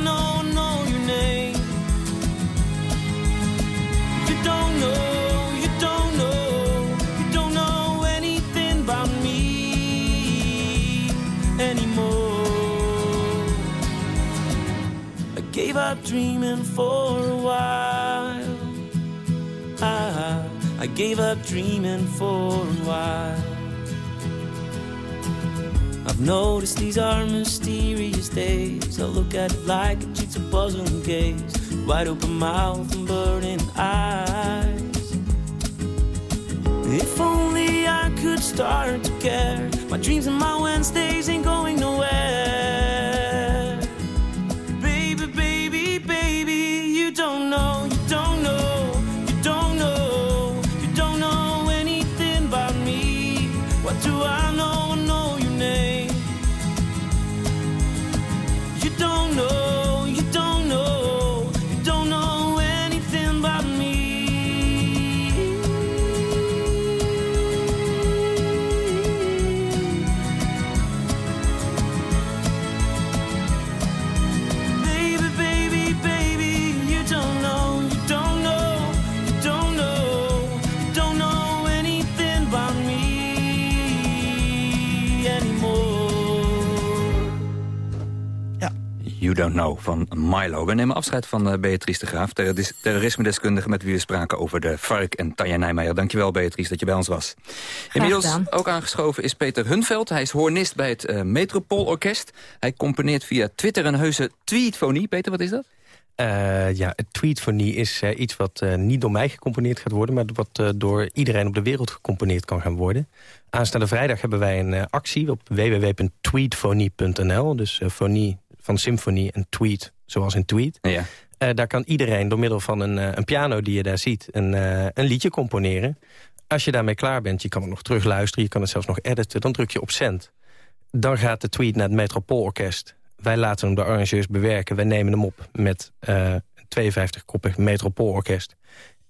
Gave up dreaming for a while. I, I gave up dreaming for a while. I've noticed these are mysterious days. I look at it like a jigsaw puzzle and gaze. Wide open mouth and burning eyes. If only I could start to care. My dreams and my Wednesdays ain't going nowhere. Don't Know van Milo. We nemen afscheid van uh, Beatrice de Graaf, terroris terrorisme-deskundige... met wie we spraken over de FARC en Tanja Nijmeijer. Dankjewel, Beatrice, dat je bij ons was. Inmiddels ook aangeschoven is Peter Hunveld. Hij is hoornist bij het uh, Metropoolorkest. Hij componeert via Twitter een heuse tweetfonie. Peter, wat is dat? Uh, ja, tweetfonie is uh, iets wat uh, niet door mij gecomponeerd gaat worden... maar wat door iedereen op de wereld gecomponeerd kan gaan worden. Aanstaande vrijdag hebben wij een actie op www.tweetfonie.nl. Dus fonie van symfonie en tweet, zoals in tweet. Ja. daar kan iedereen door middel van een, een piano die je daar ziet... Een, een liedje componeren. Als je daarmee klaar bent, je kan het nog terugluisteren... je kan het zelfs nog editen, dan druk je op send. Dan gaat de tweet naar het Metropoolorkest wij laten hem de arrangeurs bewerken. Wij nemen hem op met uh, 52-koppig metropoolorkest.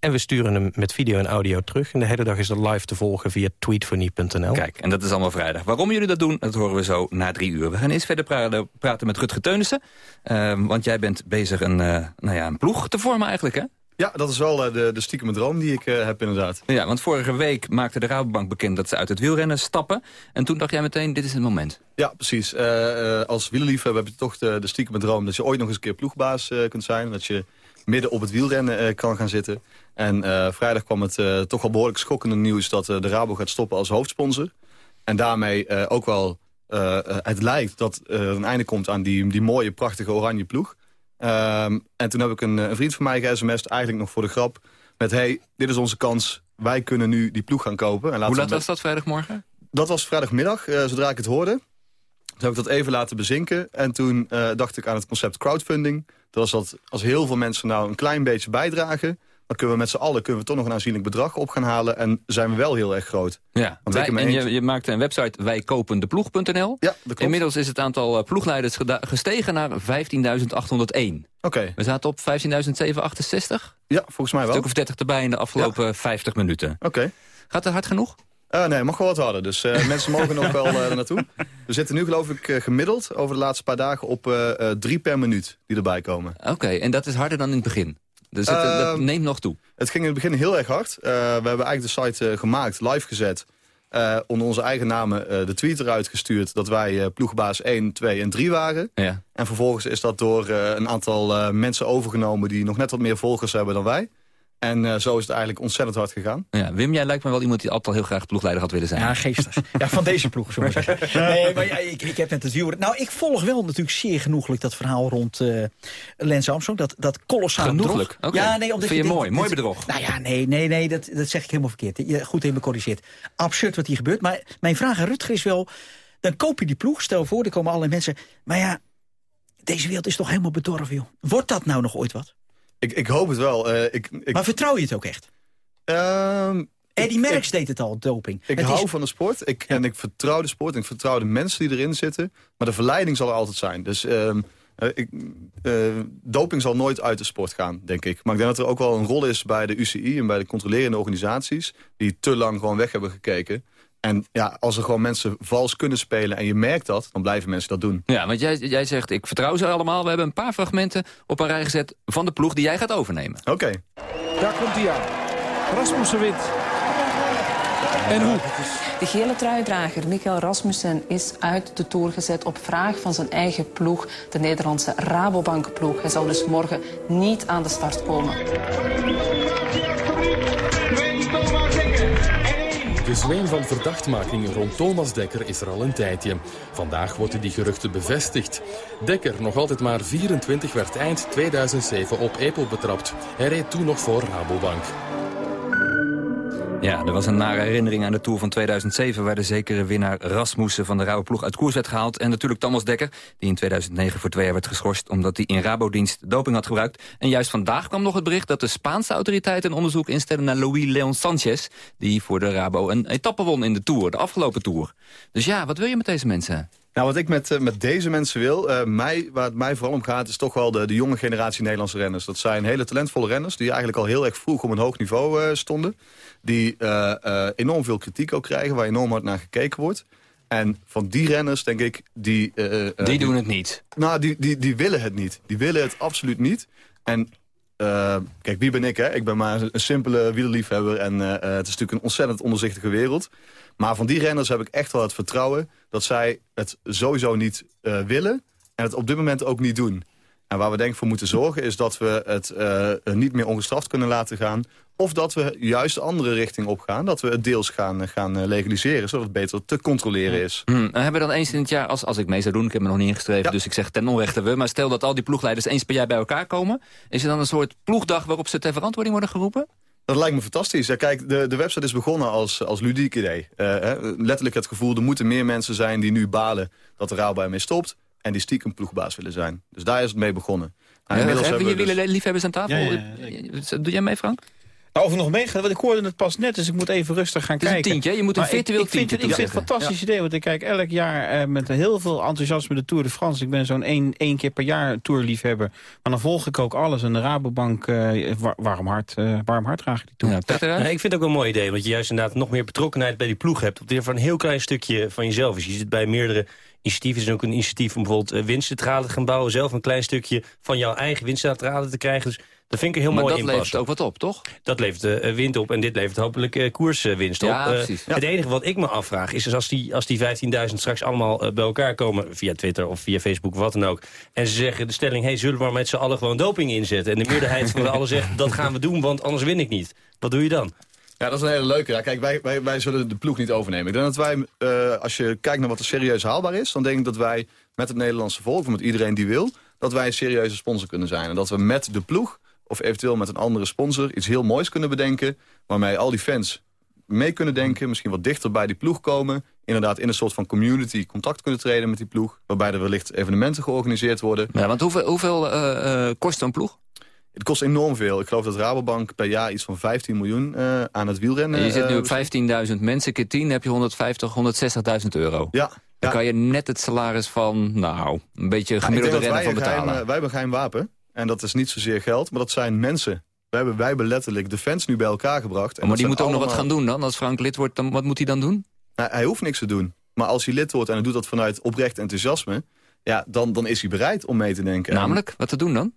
En we sturen hem met video en audio terug. En de hele dag is er live te volgen via tweetfornie.nl. Kijk, en dat is allemaal vrijdag. Waarom jullie dat doen, dat horen we zo na drie uur. We gaan eerst verder praten, praten met Rutger Teunissen. Uh, want jij bent bezig een, uh, nou ja, een ploeg te vormen eigenlijk, hè? Ja, dat is wel uh, de, de stiekeme droom die ik uh, heb inderdaad. Ja, want vorige week maakte de Rabobank bekend dat ze uit het wielrennen stappen. En toen dacht jij meteen, dit is het moment. Ja, precies. Uh, als wielerliefhebber heb je toch de, de stiekeme droom... dat je ooit nog eens een keer ploegbaas kunt zijn. Dat je midden op het wielrennen kan gaan zitten. En vrijdag kwam het toch wel behoorlijk schokkende nieuws... dat de Rabo gaat stoppen als hoofdsponsor. En daarmee ook wel het lijkt dat er een einde komt aan die, die mooie, prachtige oranje ploeg. Um, en toen heb ik een, een vriend van mij ge-sms'd, eigenlijk nog voor de grap... met, hey, dit is onze kans, wij kunnen nu die ploeg gaan kopen. En Hoe laat was dat vrijdagmorgen? Dat was vrijdagmiddag, zodra ik het hoorde. Toen heb ik dat even laten bezinken. En toen dacht ik aan het concept crowdfunding. Dat was dat als heel veel mensen nou een klein beetje bijdragen... dan kunnen we met z'n allen kunnen we toch nog een aanzienlijk bedrag op gaan halen... en zijn we wel heel erg groot. Ja, Want wij, en je, je maakte een website wijkopendeploeg.nl. Ja. Inmiddels is het aantal uh, ploegleiders gestegen naar 15.801. Oké. Okay. We zaten op 15.768. Ja, volgens mij wel. Een stuk of 30 erbij in de afgelopen ja. 50 minuten. Oké. Okay. Gaat het hard genoeg? Uh, nee, mag wel wat harder. Dus uh, mensen mogen nog wel uh, naartoe. We zitten nu geloof ik gemiddeld over de laatste paar dagen op drie per minuut die erbij komen. Oké, okay, en dat is harder dan in het begin? Dus het, dat neemt nog toe? Het ging in het begin heel erg hard. we hebben eigenlijk de site gemaakt, live gezet. onder onze eigen namen de tweet eruit gestuurd... dat wij ploegbaas 1, 2 en 3 waren. Ja. En vervolgens is dat door een aantal mensen overgenomen... die nog net wat meer volgers hebben dan wij. En uh, zo is het eigenlijk ontzettend hard gegaan. Ja, Wim, jij lijkt me wel iemand die altijd al heel graag ploegleider had willen zijn. Ja, geestig. ja, van deze ploeg, zo zeggen. Nee, maar ja, ik, ik heb net het wielrennen. Nou, ik volg wel natuurlijk zeer genoeglijk dat verhaal rond uh, Lance Armstrong. Dat, dat kolossaal Genoeglijk? Okay. Ja, nee, omdat Vind je, je mooi? Mooi bedrog? Nou ja, nee, nee, nee dat, dat zeg ik helemaal verkeerd. Je, goed in me corrigeert. Absurd wat hier gebeurt. Maar mijn vraag aan Rutger is wel... Dan koop je die ploeg, stel voor, er komen allerlei mensen... Maar ja, deze wereld is toch helemaal bedorven, joh. Wordt dat nou nog ooit wat? Ik, ik hoop het wel. Uh, ik, ik... Maar vertrouw je het ook echt? Um, Eddie Merckx deed het al, doping. Ik het hou is... van de sport ik, ja. en ik vertrouw de sport. En ik vertrouw de mensen die erin zitten. Maar de verleiding zal er altijd zijn. Dus um, uh, ik, uh, doping zal nooit uit de sport gaan, denk ik. Maar ik denk dat er ook wel een rol is bij de UCI en bij de controlerende organisaties... die te lang gewoon weg hebben gekeken. En ja, als er gewoon mensen vals kunnen spelen en je merkt dat... dan blijven mensen dat doen. Ja, want jij, jij zegt, ik vertrouw ze allemaal. We hebben een paar fragmenten op een rij gezet van de ploeg die jij gaat overnemen. Oké. Okay. Daar komt hij aan. Rasmussen wint. En hoe? De gele truidrager Michael Rasmussen is uit de Tour gezet op vraag van zijn eigen ploeg, de Nederlandse Rabobank-ploeg. Hij zal dus morgen niet aan de start komen. De zweem van verdachtmaking rond Thomas Dekker is er al een tijdje. Vandaag worden die geruchten bevestigd. Dekker, nog altijd maar 24, werd eind 2007 op Apple betrapt. Hij reed toen nog voor Rabobank. Ja, er was een nare herinnering aan de Tour van 2007... waar de zekere winnaar Rasmussen van de Rauwe ploeg uit koers werd gehaald. En natuurlijk Thomas Dekker, die in 2009 voor twee jaar werd geschorst... omdat hij in Rabodienst doping had gebruikt. En juist vandaag kwam nog het bericht dat de Spaanse autoriteiten... een onderzoek instellen naar Louis Leon Sanchez... die voor de Rabo een etappe won in de Tour, de afgelopen Tour. Dus ja, wat wil je met deze mensen? Nou, wat ik met, uh, met deze mensen wil, uh, mij, waar het mij vooral om gaat... is toch wel de, de jonge generatie Nederlandse renners. Dat zijn hele talentvolle renners... die eigenlijk al heel erg vroeg op een hoog niveau uh, stonden. Die enorm veel kritiek ook krijgen, waar enorm hard naar gekeken wordt. En van die renners, denk ik... Die, die doen het niet? Nou, die, die, die willen het niet. Die willen het absoluut niet. En uh, kijk, wie ben ik? Hè? Ik ben maar een simpele wielerliefhebber. En uh, het is natuurlijk een ontzettend onderzichtige wereld. Maar van die renners heb ik echt wel het vertrouwen... dat zij het sowieso niet uh, willen en het op dit moment ook niet doen. En waar we denk ik voor moeten zorgen... is dat we het niet meer ongestraft kunnen laten gaan... of dat we juist de andere richting opgaan. Dat we het deels gaan, gaan legaliseren... zodat het beter te controleren is. Hmm. En hebben we dan eens in het jaar, als, als ik mee zou doen... ik heb me nog niet ingeschreven, ja. dus ik zeg ten onrechte we... maar stel dat al die ploegleiders eens per jaar bij elkaar komen... is er dan een soort ploegdag waarop ze ter verantwoording worden geroepen? Dat lijkt me fantastisch. Ja, kijk, de, de website is begonnen als, als ludiek idee. Uh, hè, letterlijk het gevoel, er moeten meer mensen zijn die nu balen dat de bij mee stopt. En die stiekem ploegbaas willen zijn. Dus daar is het mee begonnen. Nou, ja, hebben we jullie dus... liefhebbers aan tafel? Ja, ja, Doe jij mee, Frank? Nou, of er nog meegaan, want ik hoorde het pas net, dus ik moet even rustig gaan Het is een kijken. tientje, je moet een virtueel ik, vind tientje het, Ik vind het een fantastisch idee, want ik kijk elk jaar eh, met heel veel enthousiasme de Tour de France. Ik ben zo'n één, één keer per jaar tourliefhebber. Maar dan volg ik ook alles. En de Rabobank, eh, wa- warm, hart, eh, warm hart draag ik die toe. Ja, ik vind het ook wel een mooi idee, want je juist inderdaad nog meer betrokkenheid bij die ploeg hebt. Op van een heel klein stukje van jezelf. Dus je zit bij meerdere initiatieven. Er is ook een initiatief om bijvoorbeeld windcentrale te gaan bouwen. Zelf een klein stukje van jouw eigen windcentrale te krijgen. Dus dat vind ik heel Maar mooi dat in levert ook wat op, toch? Dat levert eh, wind op en dit levert hopelijk eh, koerswinst op. Ja, precies. Ja. Het enige wat ik me afvraag is dus als die, als die 15.000 straks allemaal bij elkaar komen... via Twitter of via Facebook of wat dan ook... en ze zeggen de stelling, hey, zullen we maar met z'n allen gewoon doping inzetten... en de meerderheid van de allen zegt, dat gaan we doen, want anders win ik niet. Wat doe je dan? Ja, dat is een hele leuke. Ja, kijk, wij, wij, wij zullen de ploeg niet overnemen. Ik denk dat wij, eh, als je kijkt naar wat er serieus haalbaar is... dan denk ik dat wij met het Nederlandse volk, of met iedereen die wil... dat wij een serieuze sponsor kunnen zijn. En dat we met de ploeg, of eventueel met een andere sponsor... iets heel moois kunnen bedenken... waarmee al die fans mee kunnen denken... misschien wat dichter bij die ploeg komen... inderdaad in een soort van community contact kunnen treden met die ploeg... waarbij er wellicht evenementen georganiseerd worden. Ja, want hoeveel, hoeveel eh, eh, kost zo'n ploeg? Het kost enorm veel. Ik geloof dat Rabobank per jaar iets van 15 miljoen eh, aan het wielrennen... En je zit nu op 15.000 mensen, keer 10 heb je 150, 160.000 euro. Ja. Dan kan je net het salaris van, nou, een beetje Ja, gemiddelde dat renner van een geheim, betalen. wij hebben een geheim wapen. En dat is niet zozeer geld, maar dat zijn mensen. Wij hebben, wij hebben letterlijk de fans nu bij elkaar gebracht. En Oh, maar die moet ook nog wat gaan doen dan? Als Frank lid wordt, dan, wat moet hij dan doen? Nou, hij hoeft niks te doen. Maar als hij lid wordt en hij doet dat vanuit oprecht enthousiasme... Ja, dan, dan is hij bereid om mee te denken. Namelijk, wat te doen dan?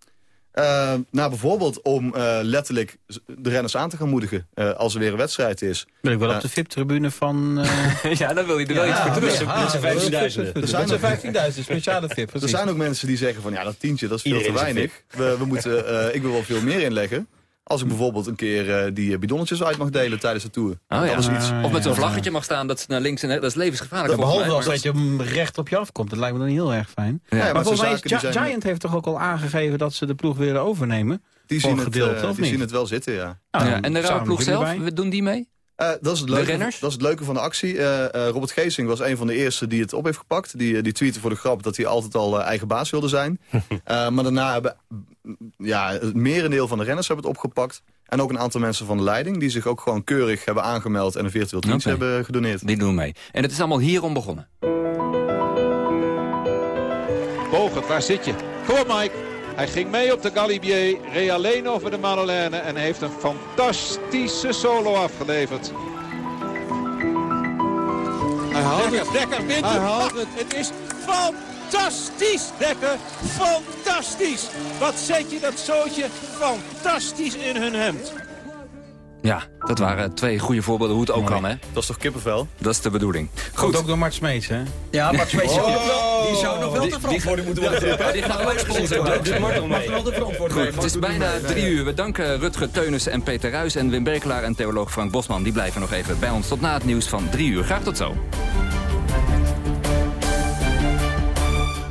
Eh, nou, bijvoorbeeld om eh, letterlijk de renners aan te gaan moedigen. eh, als er weer een wedstrijd is. Ben ik wel Eh, op de VIP-tribune van... eh, ja, dan wil je er wel iets voor terug. Met z'n 15.000. Er zijn Met ook- z'n 15.000, speciale VIP. Er zijn ook mensen die zeggen van ja, dat tientje dat is veel Iedereen te weinig. We, we moeten, eh, ik wil wel veel meer inleggen. Als ik bijvoorbeeld een keer eh, die bidonnetjes uit mag delen tijdens de tour. Oh, ja. Dat is iets. Of met zo'n vlaggetje mag staan dat ze naar links en. Dat is levensgevaarlijk Ja, behalve mij. als dat je hem recht op je afkomt. Dat lijkt me dan heel erg fijn. Ja, maar maar volgens mij Gi- zijn- Giant heeft toch ook al aangegeven dat ze de ploeg willen overnemen? Die zien, het, gedeelte, eh, of die niet? zien het wel zitten, ja. Nou, Ja, en de rouwploeg zelf, wij. doen die mee? Eh, dat, is het leuke, dat is het leuke van de actie. Eh, eh, Robert Geesing was een van de eerste die het op heeft gepakt. Die, eh, die tweette voor de grap dat hij altijd al eh, eigen baas wilde zijn. Eh, maar daarna hebben ja, het merendeel van de renners hebben het opgepakt. En ook een aantal mensen van de leiding... die zich ook gewoon keurig hebben aangemeld... en een virtueel Oké. hebben gedoneerd. Die doen mee. En het is allemaal hierom begonnen. Bogert, waar zit je? Kom op Mike. Hij ging mee op de Galibier, reed alleen over de Madeleine en heeft een fantastische solo afgeleverd. Hij haalt het. Dekker wint Hij haalt het. Het is fantastisch, Dekker. Fantastisch. Wat zet je dat zootje fantastisch in hun hemd. Ja, dat waren twee goede voorbeelden hoe het ook kan, hè? Dat is toch kippenvel? Dat is de bedoeling. Goed. Goed. ook door Mart Smeets, hè? Ja, Mart Smeets zou nog wel- die zou nog wel Die- de die- verantwoording moeten worden geroepen. Die gaan ook sponsoren. Martel Mag mee. wel de verantwoording Goed, nemen. het is bijna drie uur. We danken Rutger Teunissen en Peter Ruis en Wim Berkelaar en theoloog Frank Bosman. Die blijven nog even bij ons tot na het nieuws van drie uur. Graag tot zo.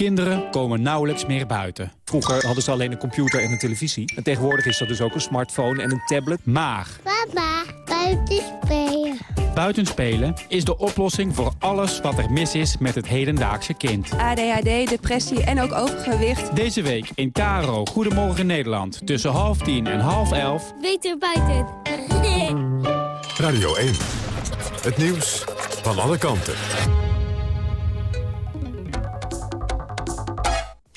Kinderen komen nauwelijks meer buiten. Vroeger hadden ze alleen een computer en een televisie. En tegenwoordig is dat dus ook een smartphone en een tablet. Maar Papa, buiten spelen. buitenspelen is de oplossing voor alles wat er mis is met het hedendaagse kind. ADHD, depressie en ook overgewicht. Deze week in Karo Goedemorgen Nederland. Tussen half tien en half elf. Beter buiten. Radio 1. Het nieuws van alle kanten.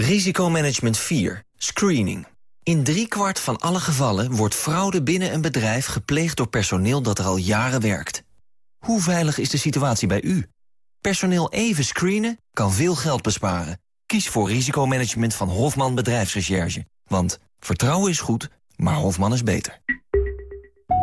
Risicomanagement 4. Screening. In driekwart van alle gevallen wordt fraude binnen een bedrijf gepleegd door personeel dat er al jaren werkt. Hoe veilig is de situatie bij u? Personeel even screenen kan veel geld besparen. Kies voor risicomanagement van Hofman Bedrijfsrecherche. Want vertrouwen is goed, maar Hofman is beter.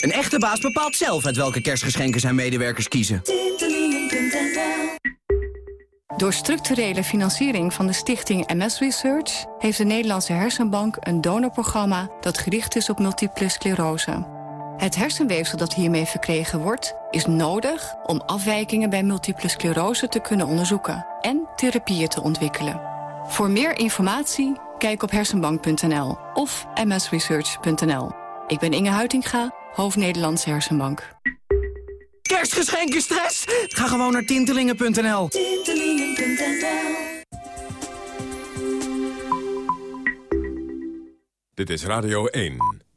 Een echte baas bepaalt zelf uit welke kerstgeschenken zijn medewerkers kiezen. Door structurele financiering van de stichting MS Research... heeft de Nederlandse Hersenbank een donorprogramma... dat gericht is op multiple sclerose. Het hersenweefsel dat hiermee verkregen wordt... is nodig om afwijkingen bij multiple sclerose te kunnen onderzoeken... en therapieën te ontwikkelen. Voor meer informatie, kijk op hersenbank.nl of msresearch.nl. Ik ben Inge Huitinga, hoofd Nederlandse Hersenbank. Kerstgeschenken stress? Ga gewoon naar tintelingen.nl. Dit is Radio 1.